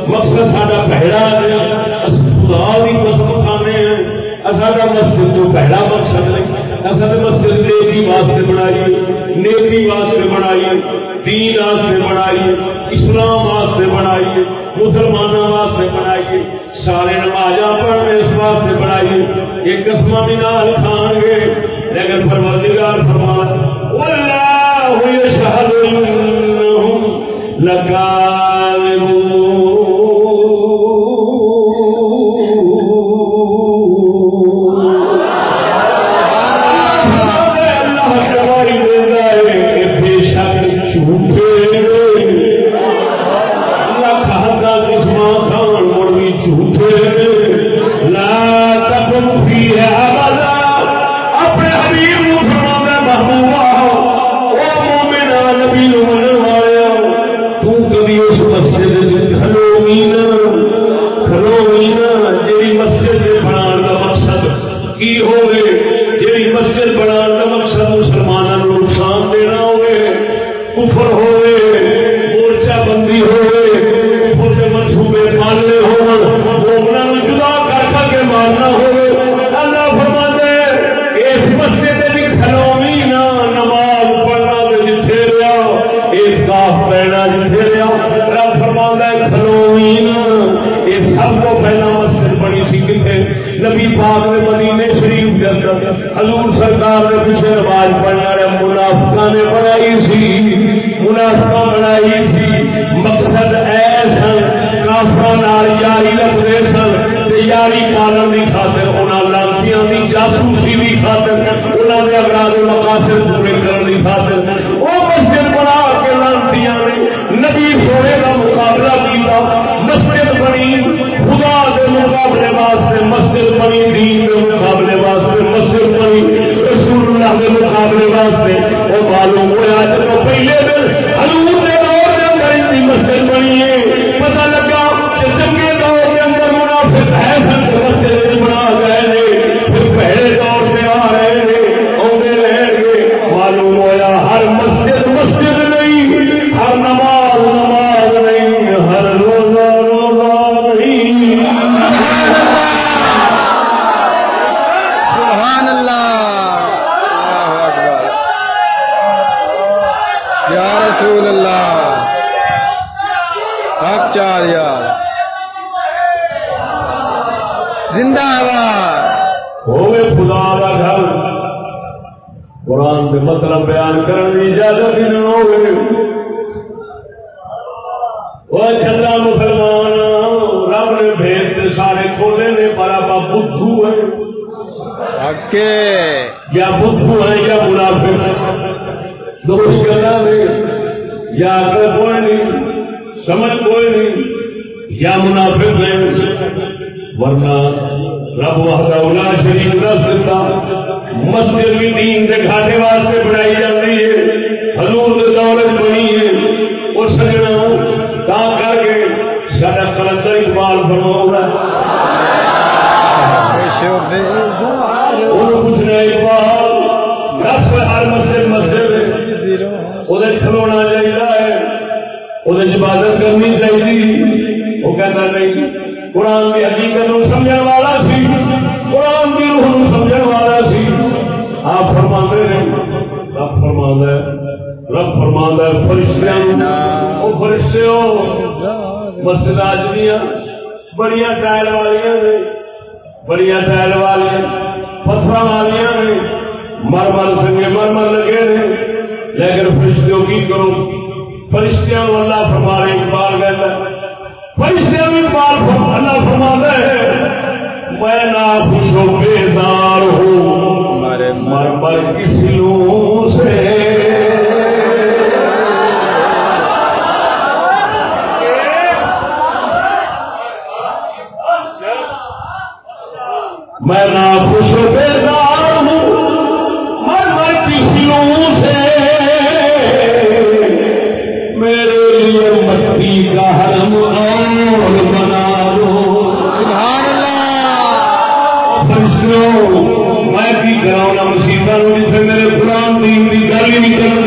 مقصد ساڈا بہڑا ہے۔ خدا کی قسم کھانے ہیں۔ سارا مسجد تو پہلا واسطے بنائی، نیکی واسطے بنائی، دین واسطے بنائی، اسلام واسطے بنائی، مسلمانوں واسطے بنائی، سارے نماز پڑھنے اس واسطے بنائی، یہ قسم بھی نال کھان گے۔ لیکن پروردگار فرمان واللہ یشہد انہم لکاذبون. زندہ آباد۔ خدا دا گھر۔ قرآن دے مطلب بیان کرنے دی اجازت ہی نہ مسلمان رب نے بھیج تے سارے کھولے نے پر اپا بدھو ہے یا بدھو ہے یا منافق۔ دو گلا یا اگر کوئی نہیں سمجھ کوئی نہیں یا منافق ہے ورنہ رب وحدہ شریف دس دیتا مسجد بھی دین کے گھاٹے واسطے بنائی جاتی ہے، حضور کے دولت بنی ہے۔ اور سجنا، تا کر کے سارا کلندر اقبال فرما پوچھنا کھلونا چاہیے عبادت کرنی چاہیے وہ کہتا نہیں کرتے رہو رب ہے رب ہے فرشتے ہو مسجد بڑی ٹائل نے بڑی ٹائل پتھر نے مرمر سنگے مرمر لگے لیکن فرشتوں کی کرو؟ اللہ فرما رہے اللہ ہے میں نہ خوش ہوں بے دار پر کس لوگ جسے میرے قرآن دین کی گل ہی نہیں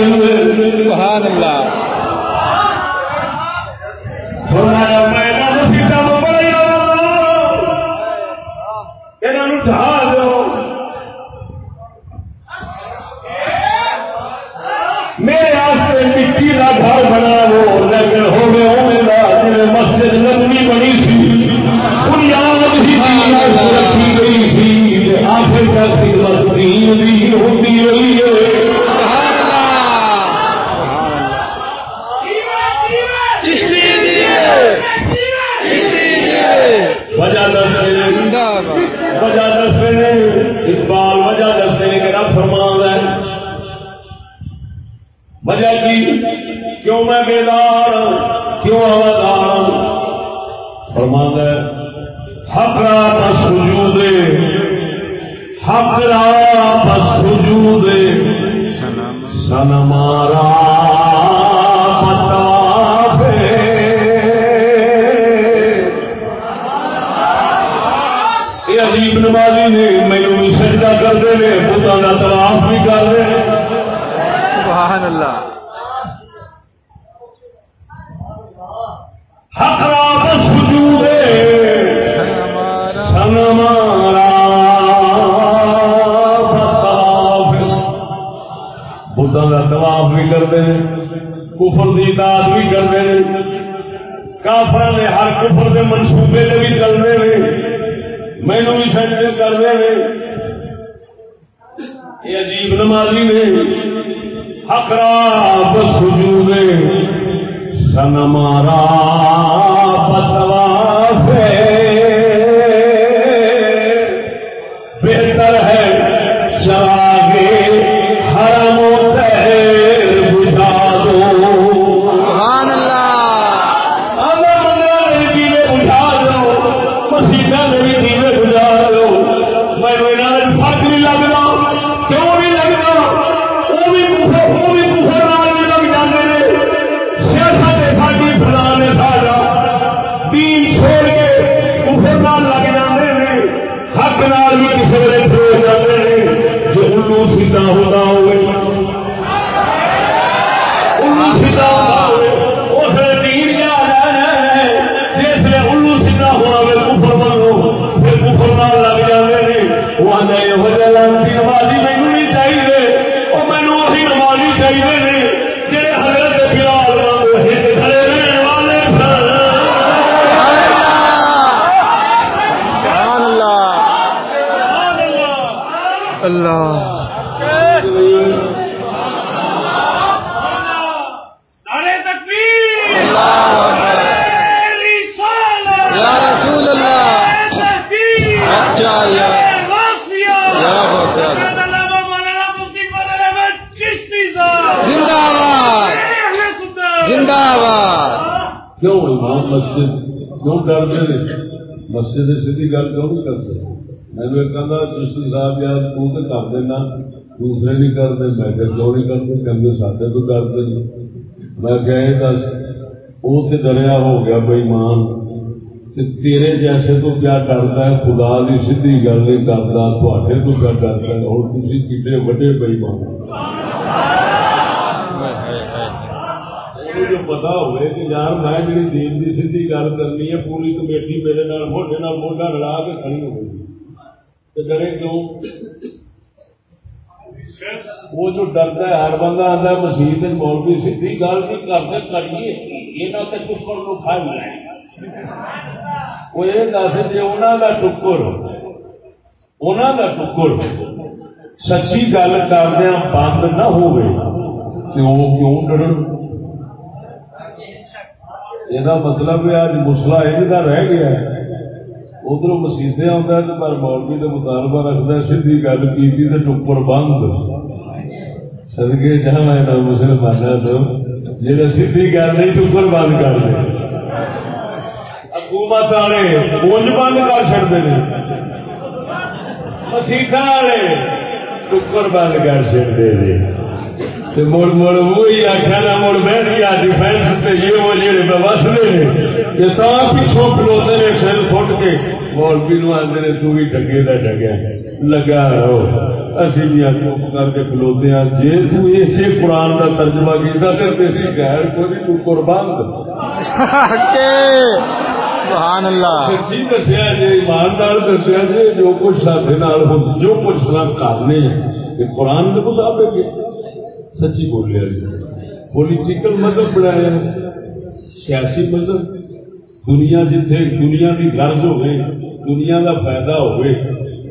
کہتے ساڈے تو کرتے نہیں میں کہ دس وہ تو دریا ہو گیا بےمان تیرے جیسے تو کیا ڈرتا ہے خدا کی سیدھی گل نہیں کرتا تھوڑے تو کیا ڈرتا ہے اور تھی کتنے وڈے بےمان جو پتا ہوئے کہ یار میں میری دین کی سیدھی گل کرنی ہے پوری کمیٹی میرے موڈے موڈا لڑا کے کھڑی ہو گئی تو ڈرے کیوں وہ جو ڈرتا ہے ہر بندہ آتا ہے مسیح مولوی سیدھی گل نہیں کرتے کریے۔ یہاں تے ٹکر نو کھا لیا وہ یہ دس جی انہوں کا ٹکر۔ انہوں کا ٹکر۔ سچی گل کردیا بند نہ ہوئے تو وہ کیوں ڈرن؟ یہ مطلب ہے مسلا یہ رہ گیا ہے۔ ادھر مسیطے آتا ہے پر مولوی کا مطالبہ رکھتا ہے، سیدھی گل کی تو ٹپر بند۔ سدکے جہاں میں مسلمان تو جی سیدھی گل نہیں ٹپر بند کر دے۔ حکومت والے اونج بند کر چڑتے ہیں۔ مسیحا والے ٹکر بند کر چڑتے ہیں۔ مڑ مڑ وہی آخیا نہ مڑ بیٹھ گیا ڈیفینس یہ وہ جڑے وستے ہیں یہ تو پیچھوں کھلوتے نے سر فٹ کے۔ مولوی نو آدھے تو بھی ڈگے کا ڈگیا لگا رہو اسی بھی چپ کر کے کھلوتے ہیں جی تسے قرآن کا ترجمہ کیتا کرتے سی غیر کو تو قربان سبحان اللہ سچی دسیا جی ایماندار دسیا جی جو کچھ جو کچھ کرنے قرآن کے مطابق سچی بولیا جی پولیٹیکل مذہب بنایا سیاسی مذہب دنیا جتھے دنیا کی غرض ہوئے دنیا کا فائدہ ہوئے،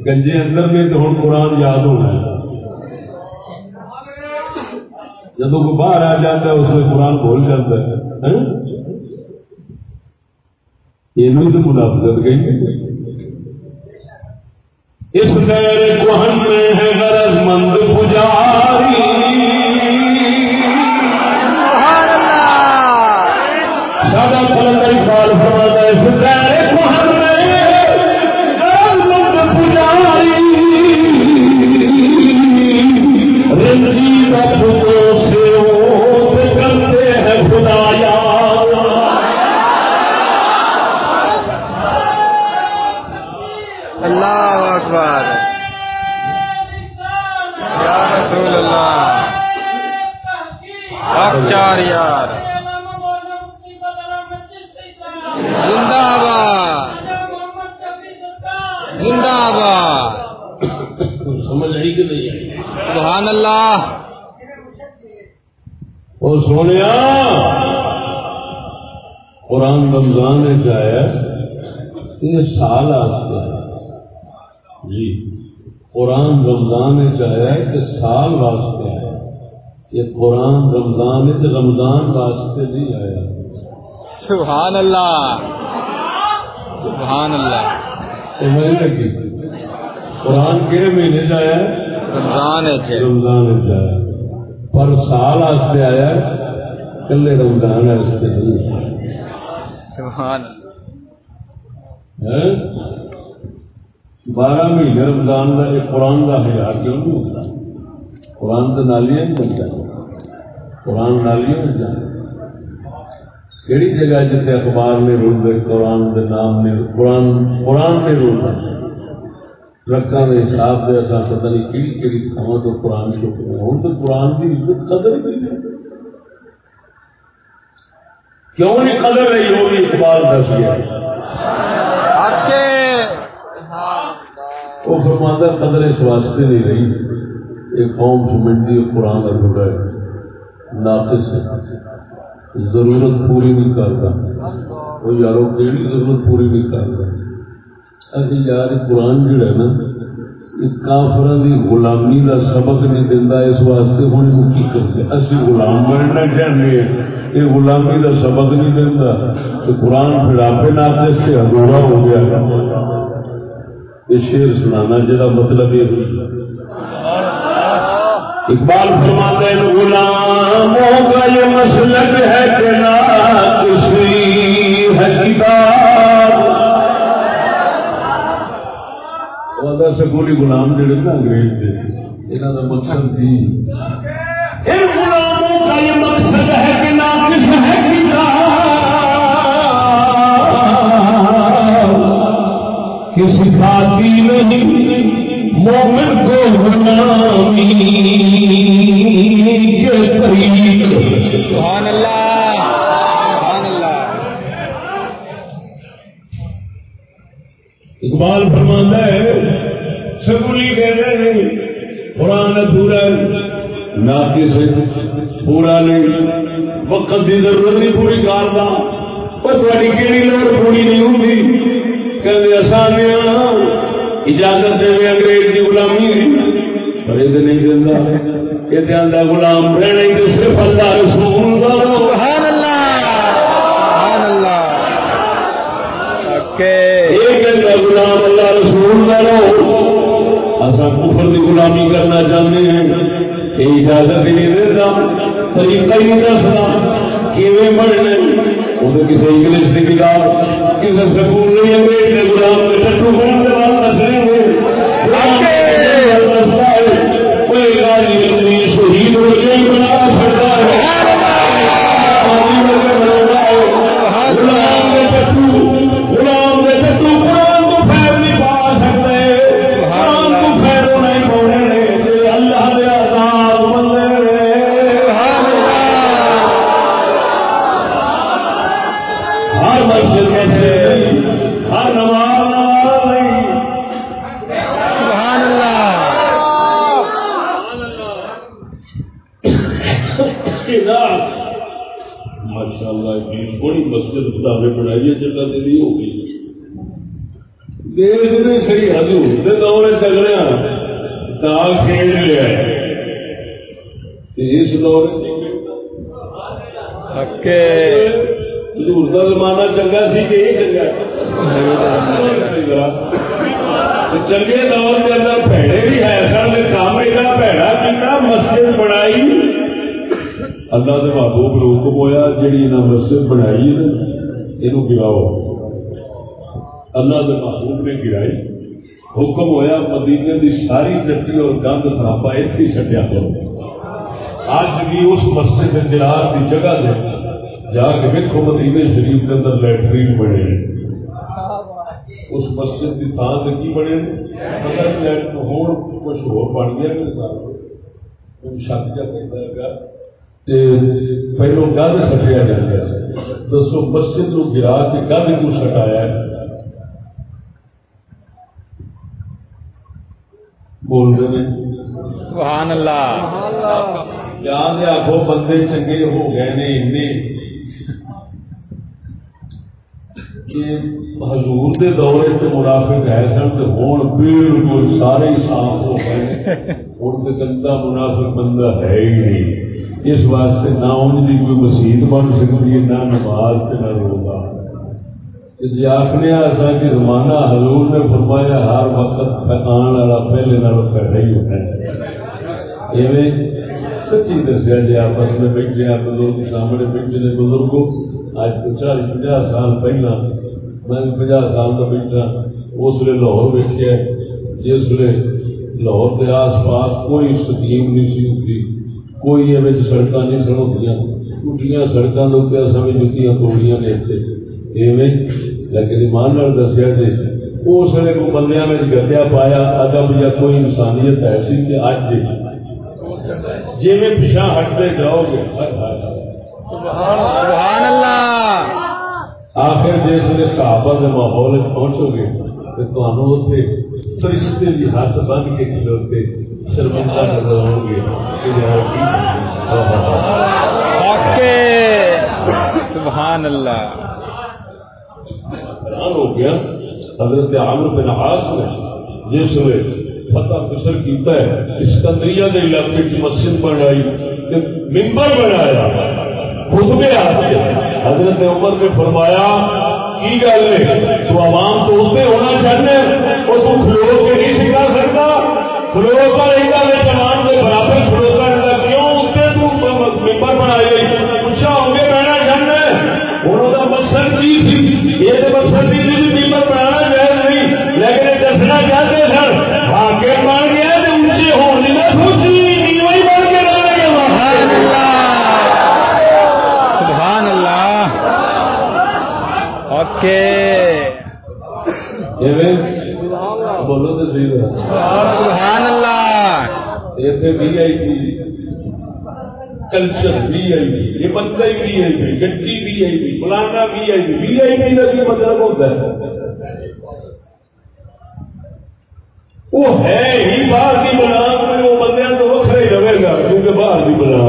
گنجے اندر میں تو ہوں قرآن یاد ہونا ہے۔ جب کوئی باہر آ جاتا ہے، اس میں قرآن بول جاتا ہے۔ ہاں؟ یہ تو منافقت گئی۔ اس دیر کو ہم میں ہے غرض مند پجاری۔ سادہ فلن اقبال فرماتا اور سونے قرآن رمضان چاہیا یہ سال آستے جی قرآن رمضان چاہیا کہ سال واسطے ہے یہ قرآن رمضان رمضان واسطے نہیں آیا۔ سبحان اللہ۔ سبحان اللہ۔ سمجھ لگی قرآن کہڑے مہینے آیا رمضان رمضان آیا پر سال واسطے آیا کلے رمضان واسطے نہیں سبحان بارہ مہینے رمضان کا ایک قرآن کا ہزار کیوں نہیں ہوتا؟ قرآن تو نالیاں نہیں بنتا قرآن نالیاں بن جانا کہڑی جگہ جتنے اخبار نے رول دے قرآن کے نام نے قرآن قرآن نے رول دے۔ ٹرکا کے حساب سے ایسا پتہ نہیں کہڑی کہڑی تھاواں تو قرآن چھپ رہے ہوں تو قرآن کی عزت قدر ہی نہیں کیوں نہیں قدر رہی ہوگی اقبال دس گیا وہ فرماتا قدر اس واسطے نہیں رہی۔ ایک قوم سمجھتی ہے قرآن ادھورا ہے ناقص ہے۔ ضرورت پوری نہیں کرتا۔ وہ یارو کہڑی ضرورت پوری نہیں کرتا۔ ابھی یار قرآن جڑا نا کافر کی غلامی کا سبق نہیں دینا اس واسطے ہوں وہ کی کرتے اسی غلام بننا چاہتے ہیں یہ غلامی کا سبق نہیں دینا تو قرآن پھر آپ ناقص سے ادھورا ہو گیا یہ شیر سنانا جا مطلب یہ اقبال فرماتے ہیں غلاموں کا یہ مسلک ہے کہ نہ کسی ہے کتاب سکولی غلام جڑے نا انگریز تھے یہاں کا مقصد بھی ان غلاموں کا یہ مقصد ہے کہ نہ کس ہے کتاب کسی کھاتی نہیں مومن کو غلامی کے طریق سبحان اللہ اقبال فرماتا ہے قرآن پورا ناقص پورا نہیں۔ وقت کی ضرورت نہیں پوری کرتا پر تاری کہڑی لوڑ پوری نہیں ہوتی کہ آسان اجازت دے انگریز کی غلامی پر یہ نہیں دینا یہ آدھا غلام رہنا تو صرف اللہ رسول سبحان اللہ سبحان اللہ غلام اللہ رسول اصا کفر کی غلامی کرنا چاہتے ہیں۔ یہ اجازت ہی نہیں دیتا طریقہ ہی نہیں دسنا کیون بڑھنے وہ کسی انگلش کی کتاب کسی سکول نہیں انگریز نے غلام کے ٹٹو بننے والا دس رہے ہیں۔ کوئی شہید ہو جائے اللہ کے محبوب نے گرائی، حکم ہوا مدینے کی ساری چٹی اور گند خرابا اتنے چٹیا کرو اج بھی اس مسجد انجار کی جگہ دے جا کے ویکو مدینے شریف کے اندر لٹرین بنے۔ اس مسجد کی تھان سے کی بنے؟ ہوں کچھ ہو بن گیا شک جا پہلو گند سٹیا جا رہا دسو مسجد کو گرا کے گند کو سٹایا ہے۔ بول رہے سبحان اللہ۔ جان آخو بندے چنگے ہو گئے نے حضور دے دورے تے منافق ہے سن تے ہون بالکل سارے ہی صاف ہو گئے ہوں تو گندا منافق بندہ ہے ہی نہیں۔ اس واسطے نہ ان کی کوئی مسیح بن سکتی ہے نہ نماز تے نہ روزہ۔ جی آخنے ایسا کہ زمانہ حضور نے فرمایا ہر وقت آن والا پہلے نال پہلے ہی ہوتا ہے۔ سچی دسیا جی آپس میں بیٹھے ہیں، بزرگ سامنے بیٹھے نے بزرگوں، آج چالیس پناہ سال پہلا، میں پناہ سال کا بیٹھا، اس لیے لاہور ویکیا جس لیے لاہور کے آس پاس کوئی سکیم نہیں سی ہوتی، کوئی سڑک نہیں سن ہوتی ٹوٹیاں سڑکوں کے اتنے سمے جتیاں توڑیاں نے لیکن ایمان دسیا جی اس ویلے کو بندیا میں گدیا پایا ادب یا کوئی انسانیت ایسی کہ اج جی۔ میں پیچھا ہٹتے جاؤ گے سبحان اللہ۔ آخر جس نے صحابہ کے ماحول پہنچو گے تو تمہوں اتنے فرشتے بھی ہاتھ بن کے کھلوتے شرمندہ نظر آؤ گے۔ سبحان اللہ۔ حیران ہو گیا۔ حضرت عامر بن عاص نے جس نے فتح فصل کیتا ہے اسکندریہ کے علاقے کی مسجد بنائی ممبر بنایا۔ خطبے آتے حضرت عمر نے فرمایا، کی گل ہے؟ تو عوام تو اتنے ہونا چاہتے وہ تو کھلو کے نہیں سکھا سکتا۔ کھلو کا رہتا ہے، تمام کے برابر کھلو کا رہتا کیوں؟ اتنے تو ممبر بنائی گئی۔ پوچھا ہوں گے کی سی یہ تو مقصد کی بھی ممبر بنانا جائز نہیں۔ لیکن دسنا چاہتے سر حاکم بن گیا تو اونچے ہونے میں سوچی وہی بن کے رہنے کے سبحان اللہ۔ اوکے۔ بولو تو صحیح سبحان اللہ۔ اتنے آئی کلچر وی آئی پی یہ بندہ ہی وی آئی پی گڈی وی آئی پی فلانا وی آئی پی وی آئی پی کا کی مطلب ہوتا ہے وہ ہے ہی باہر کی بنا وہ بندے تو وکرا ہی رہے گا کیونکہ باہر کی بنا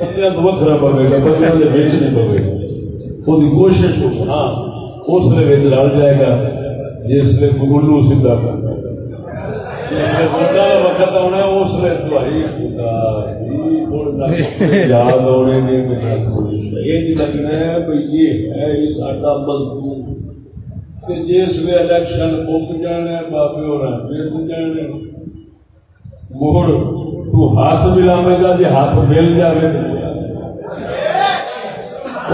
بندے تو وکرا پوے گا بندے کے بیچ نہیں پوے گا وہ کوشش ہو ہاں اس نے رل جائے گا جس نے گلو سیدا کرنا وقت آنا اس یاد آنے یہ لگنا ہے بھائی یہ ہے یہ جس میں الیکشن مک جانا بابے ہونا جانے موڑ تو ہاتھ ملاوے گا جی ہاتھ مل جائے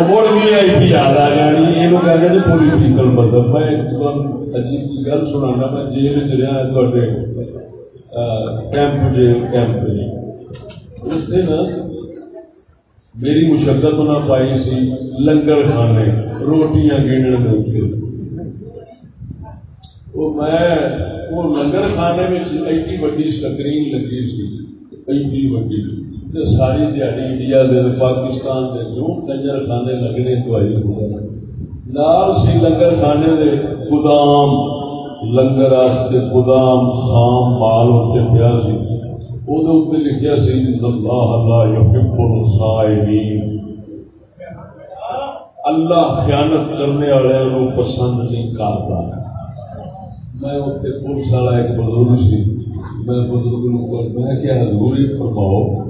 مڑ بھی آئی یاد آ جانی یہ کہتے ہیں پولیٹیکل مطلب میں عجیب گل سنا میں جیل چ رہا کیمپ جیل کیمپ اس دن میری مشقت نہ پائی سی لنگر کھانے، روٹیاں گننے کے۔ وہ میں وہ لنگر خانے میں ایڈی وڈی سکرین لگی سی ایڈی وڈی ساری دیہی انڈیا دے پاکستان کے جو لنگر خانے لگنے تو آئی۔ نال سی لنگر خانے دے گودام۔ لنگر گودام خام مال ہوتے پیا سی وہ لکھا سی اللہ اللہ یحب الخائنین۔ اللہ خیانت کرنے والے پسند نہیں کرتا۔ میں اتنے پولیس والا ایک بزرگ سی۔ میں بزرگ میں کیا حضوری فرماؤ۔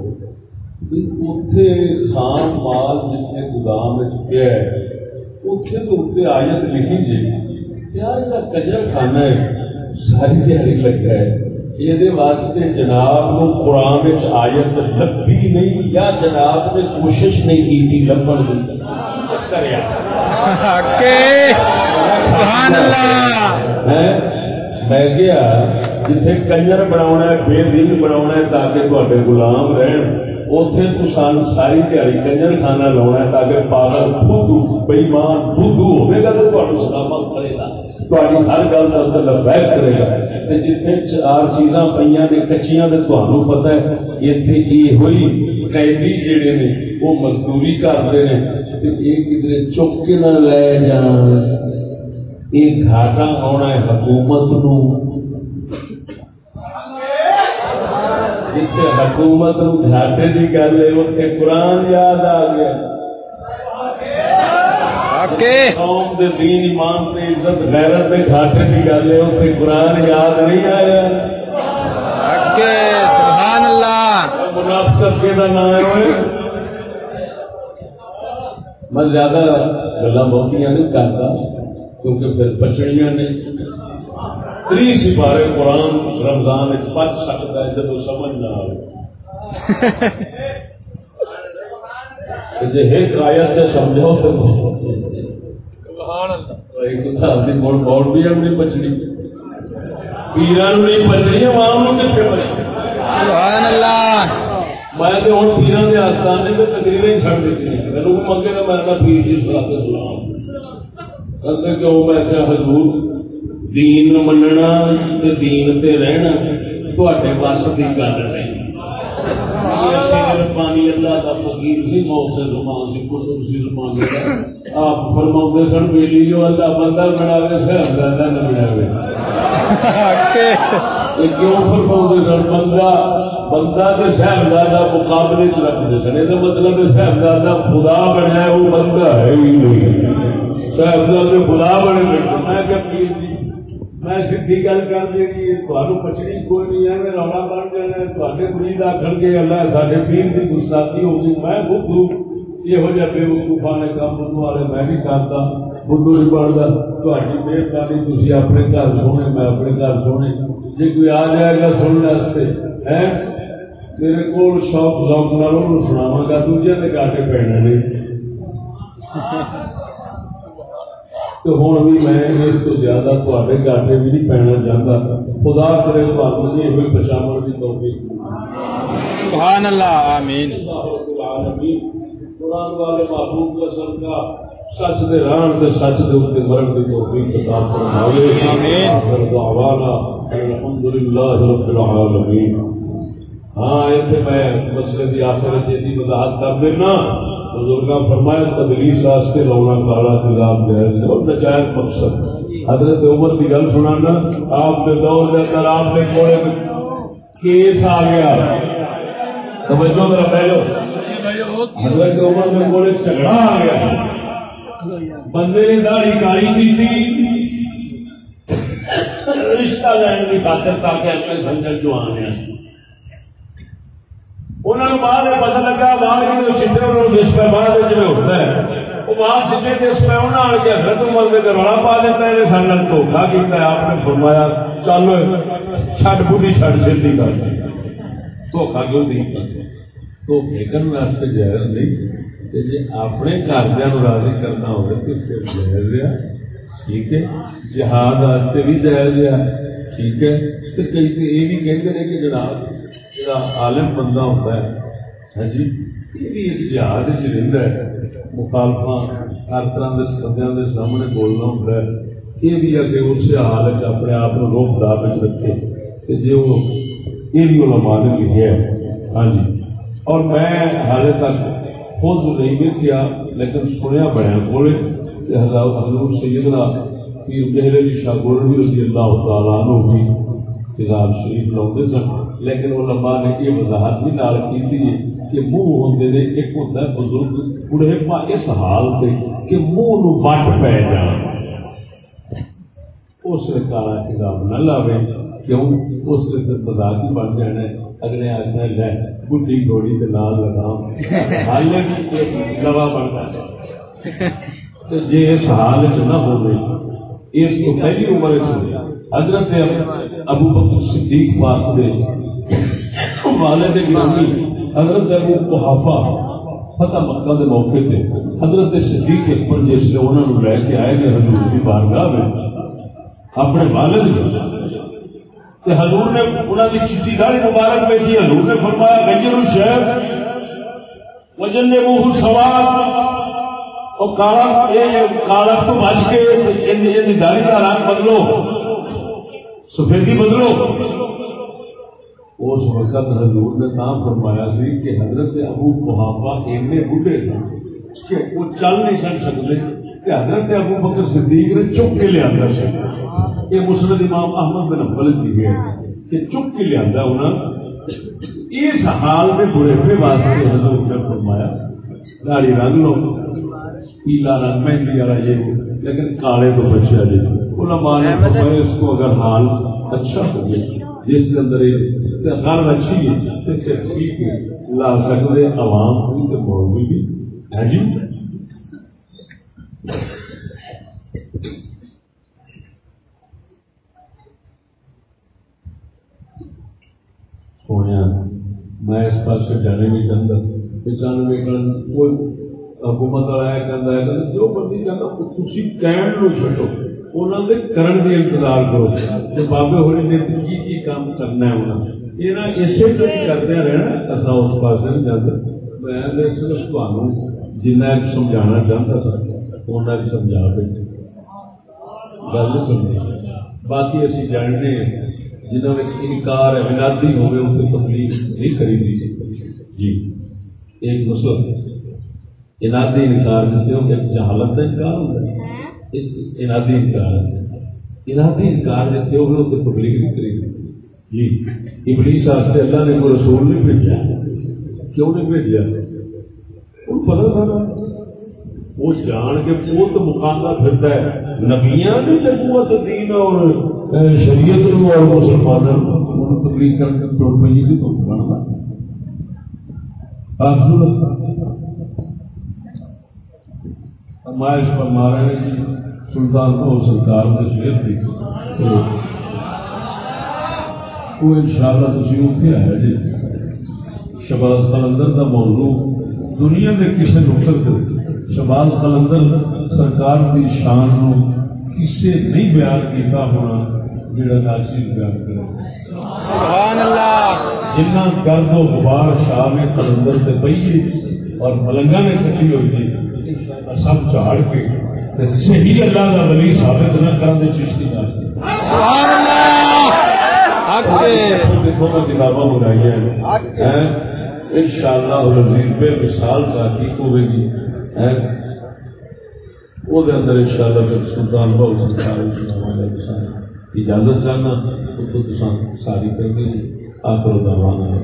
اتنے خان مال جتنے گودام پیا اتنے تو اتنے آیت لکھی جی۔ کیا کجر خانہ ہے ساری دیہی لگا ہے۔ یہ واسطے جناب نو قرآن آیت لبھی نہیں یا جناب نے کوشش نہیں کی لبن کی میں کیا جتنے کنجر بنا بے دل بنا تاکہ تے گلام رہن۔ اتے تو سان ساری دیہی کنجر خانہ لاؤنا تاکہ پاگل بدھو بےمان بدھو ہوگا تو سلامت کرے گا۔ تاری ہر گل کا اندر بیک کرے گا۔ جتنے چار چیزاں پہ نے کچیاں تو پتا ہے اتنے یہ ہوئی قیدی جڑے نے، وہ مزدوری کرتے ہیں کدھر چک کے نہ لے جان۔ یہ گھاٹا آنا ہے حکومت نو۔ حکومت نو گھاٹے کی گل ہے اتنے قرآن یاد آ گیا۔ قوم دے دین ایمان تے عزت غیرت دے گھاٹے کی گل ہے اتنے قرآن یاد نہیں آیا۔ سبحان اللہ۔ منافقت کے نام ہے میں زیادہ گلا بہتیاں نہیں کرتا کیونکہ پھر بچڑیاں نے تری سپارے قرآن رمضان بچ سکتا ہے جب سمجھ نہ آئے *laughs* جی ایک آیت سے سمجھو تو نہیں بچنی پیران نہیں بچنی عوام کتنے بچنی سبحان اللہ میں ہوں پیران کے آستانے تقریریں ہی چڑھ دیتی میرے کو منگے گا میں پیر جی سلام کیوں میں کیا حضور دین مننا دین تے رہنا تے بس کی گل نہیں پانی اللہ کا فقیر سی، موت سے زمان سی قدر سی زمان آپ فرما سن میلی جو اللہ بندہ بناوے صاحب نہ بناوے۔ کیوں فرما سن؟ بندہ بندہ تو صاحبزادہ مقابلے چ رکھتے سن۔ یہ مطلب ہے صاحبزادہ خدا بنیا وہ بندہ ہے ہی نہیں۔ صاحبزادے خدا بنے میں کیا پیر جی میں سی گل کر دیں گی تمہیں پچڑی کوئی نہیں ہے میں رولا بن جانا تے مرید آخر کے اللہ سارے پیر کی گستاخی ہوگی میں خود ہوں یہ بے وقوفا نے کام بدھو والے میں نہیں کرتا بدھو نہیں بنتا تاری مہربانی تھی اپنے گھر سونے میں اپنے گھر سونے جی کوئی آ جائے گا سننے ہے میرے کو شوق شوق نہ سناوا گا دوجے کے گاٹے پینے نہیں تو ہوں بھی میں اس کو زیادہ تے گاٹے بھی نہیں پینا چاہتا خدا کرے تمہیں یہ ہوئی پچاو کی توفیق سبحان اللہ آمین قرآن والے محبوب کا کا سچ دے ران دے سچ دے اوپر مرن کی توفیق عطا فرمائے آمین دعوانا الحمد للہ رب العالمین ہاں اتنے میں مسئلے کی آخر چیزی جی وضاحت کر دینا۔ بزرگ فرمایا تدریس واسطے کالا جی جائز اور نجائز مقصد۔ حضرت عمر کی گل سنانا، آپ کے دور کے اندر آپ کے کوڑے کیس آ گیا۔ توجہ میرا پہلو حضرت عمر جھگڑا آ گیا۔ بندے نے داڑھی کاری کی تھی رشتہ لینے کی خاطر تاکہ اپنے سمجھ جو آنے۔ انہوں نے بعد پتا لگا بعد چیٹے جس پہ بعد جی ہوتا ہے، وہ بعد چیٹے جس پہ انہوں آ کے حضرت عمر کے رولا پا دیتا ہے سارے دھوکھا کیا آپ نے فرمایا، چلو، چھٹ بوٹی چھٹ چیتی کر۔ دھوکھا کیوں نہیں دھوکھے کرنے واسطے جہر نہیں جی اپنے گھر راضی کرنا ہوگا تو پھر جہر لیا ٹھیک ہے جہاد واسطے بھی جہر لیا ٹھیک ہے تو کئی یہ بھی کہتے ہیں کہ جناب عالم بندہ ہوتا ہے ہاں جی یہ بھی اس جہاز رہتا ہے مخالفا ہر طرح کے سدیا کے سامنے بولنا ہوتا ہے یہ بھی اگر اس حال اپنے آپ کو روک داب رکھے کہ جی وہ یہ بھی علماء نے لکھا ہے ہاں جی اور میں حال تک خود نہیں دیکھا لیکن سنیا بڑا بولے کہ حضور سیدنا پیر پہلے بھی شاہ گولوی رضی اللہ تعالیٰ عنہ بھی کتاب شریف لاؤ سن لیکن علماء نے یہ وضاحت بھی نال کی کہ منہ ہوتے نے ایک ہوتا ہے بزرگ بڑھے پا اس حال سے کہ منہ نو وٹ پی جان اس نے کالا کتاب نہ لاوے، کیوں؟ اس نے سزا کی بن جانا ہے۔ اگلے آخر لے بڈی گوڑی کے نام لگا حال گواہ بن جانا۔ جی اس حال چ نہ ہو اس کو پہلی عمر چ حضرت ابو بکر صدیق پاک دے والد گرامی، حضرت ابو قحافہ، فتح مکہ دے موقع تے، حضرت صدیق اکبر جس نے انہوں نے لے کے آئے نے حضور کی بارگاہ میں، اپنے والد تے حضور نے انہوں کی چیٹی داڑھی مبارک بیٹھی، حضور نے فرمایا گنجر الشہر، وجن نے وہ سوال اور کالا کالا تو بچ کے داڑھی کا رنگ بدلو۔ سفیدی بدلو۔ اس وقت حضور نے کہاں فرمایا سی کہ حضرت ابو محافا ایسے بڑھے تھے کہ وہ چل نہیں سن سکتے کہ حضرت ابو بکر صدیق نے چک کے لیا سکتا یہ مسلم امام احمد بن ابل کی ہے کہ چک کے لیا انہیں اس حال میں برے پہ واسطے حضور نے فرمایا گاڑی رنگ لو، پیلا رنگ، مہندی والا یہ لیکن کالے تو بچے جی علماء نے فرمایا، اس کو اگر حال اچھا ہو گیا، جس کے اندر غرض اچھی ہے۔ ٹھیک ہے۔ لا سکتے عوام بھی تو مولوی بھی۔ ہے جی؟ سونے میں اس پاس جانے نہیں چاہتا۔ پچانوے کوئی حکومت والا کہتا ہے جو بندی کہتا تھی کہن چڈو انہوں نے کرن دی انتظار کرو۔ جو بابے ہونے نے کی کی کام کرنا ہے انہوں نے یہ اسی کرتے رہنا اس پاس نہیں جاتا میں صرف ایک سمجھانا چاہتا تھا انہیں ایک سمجھا گل باقی اسی جاننے جنہوں نے انکار ہے ولادی ہوئے ان کی تکلیف نہیں خریدی جی ایک مسلم انادی انکار کرتے ہو جہالت کا انکار ہوتا ہے انادی انکار انادی انکار دیتے ہوئے تبلیغ نہیں کرے جی ابلیس واسطے اللہ نے کوئی رسول نہیں بھیجا۔ کیوں نہیں بھیجا؟ ان پتا تھا وہ جان کے پوت مقابلہ پھرتا ہے۔ نبیاں بھی نبوت دین اور شریعت اور مسلمانوں تبلیغ کر کے توڑ پہ بھی تو بننا فرمائش پر مارے جی سلطان کو سرکار تشریف دی۔ وہ ان شاء اللہ تھی اتنے آیا جی شباز قلندر کا موضوع دنیا کے کسی نقصد شباز قلندر سرکار کی شان کسے نہیں بیان کیتا ہونا جڑا ناچیز بیان کرے۔ جنہ گرد و غبار شاہ میں قلندر سے پی اور ملنگا نے سکی ہوئی تھی سب چاڑ کے صحیح اللہ کا ولی ثابت نہ کرنے چیشتی کتاباں بنائی ہیں۔ ان شاء اللہ بے مثال تحقیق ہوئے گی وہ اندر ان شاء اللہ سلطان بہت سرکار اجازت چاہنا تو ساری کر دیں آخر دعوانا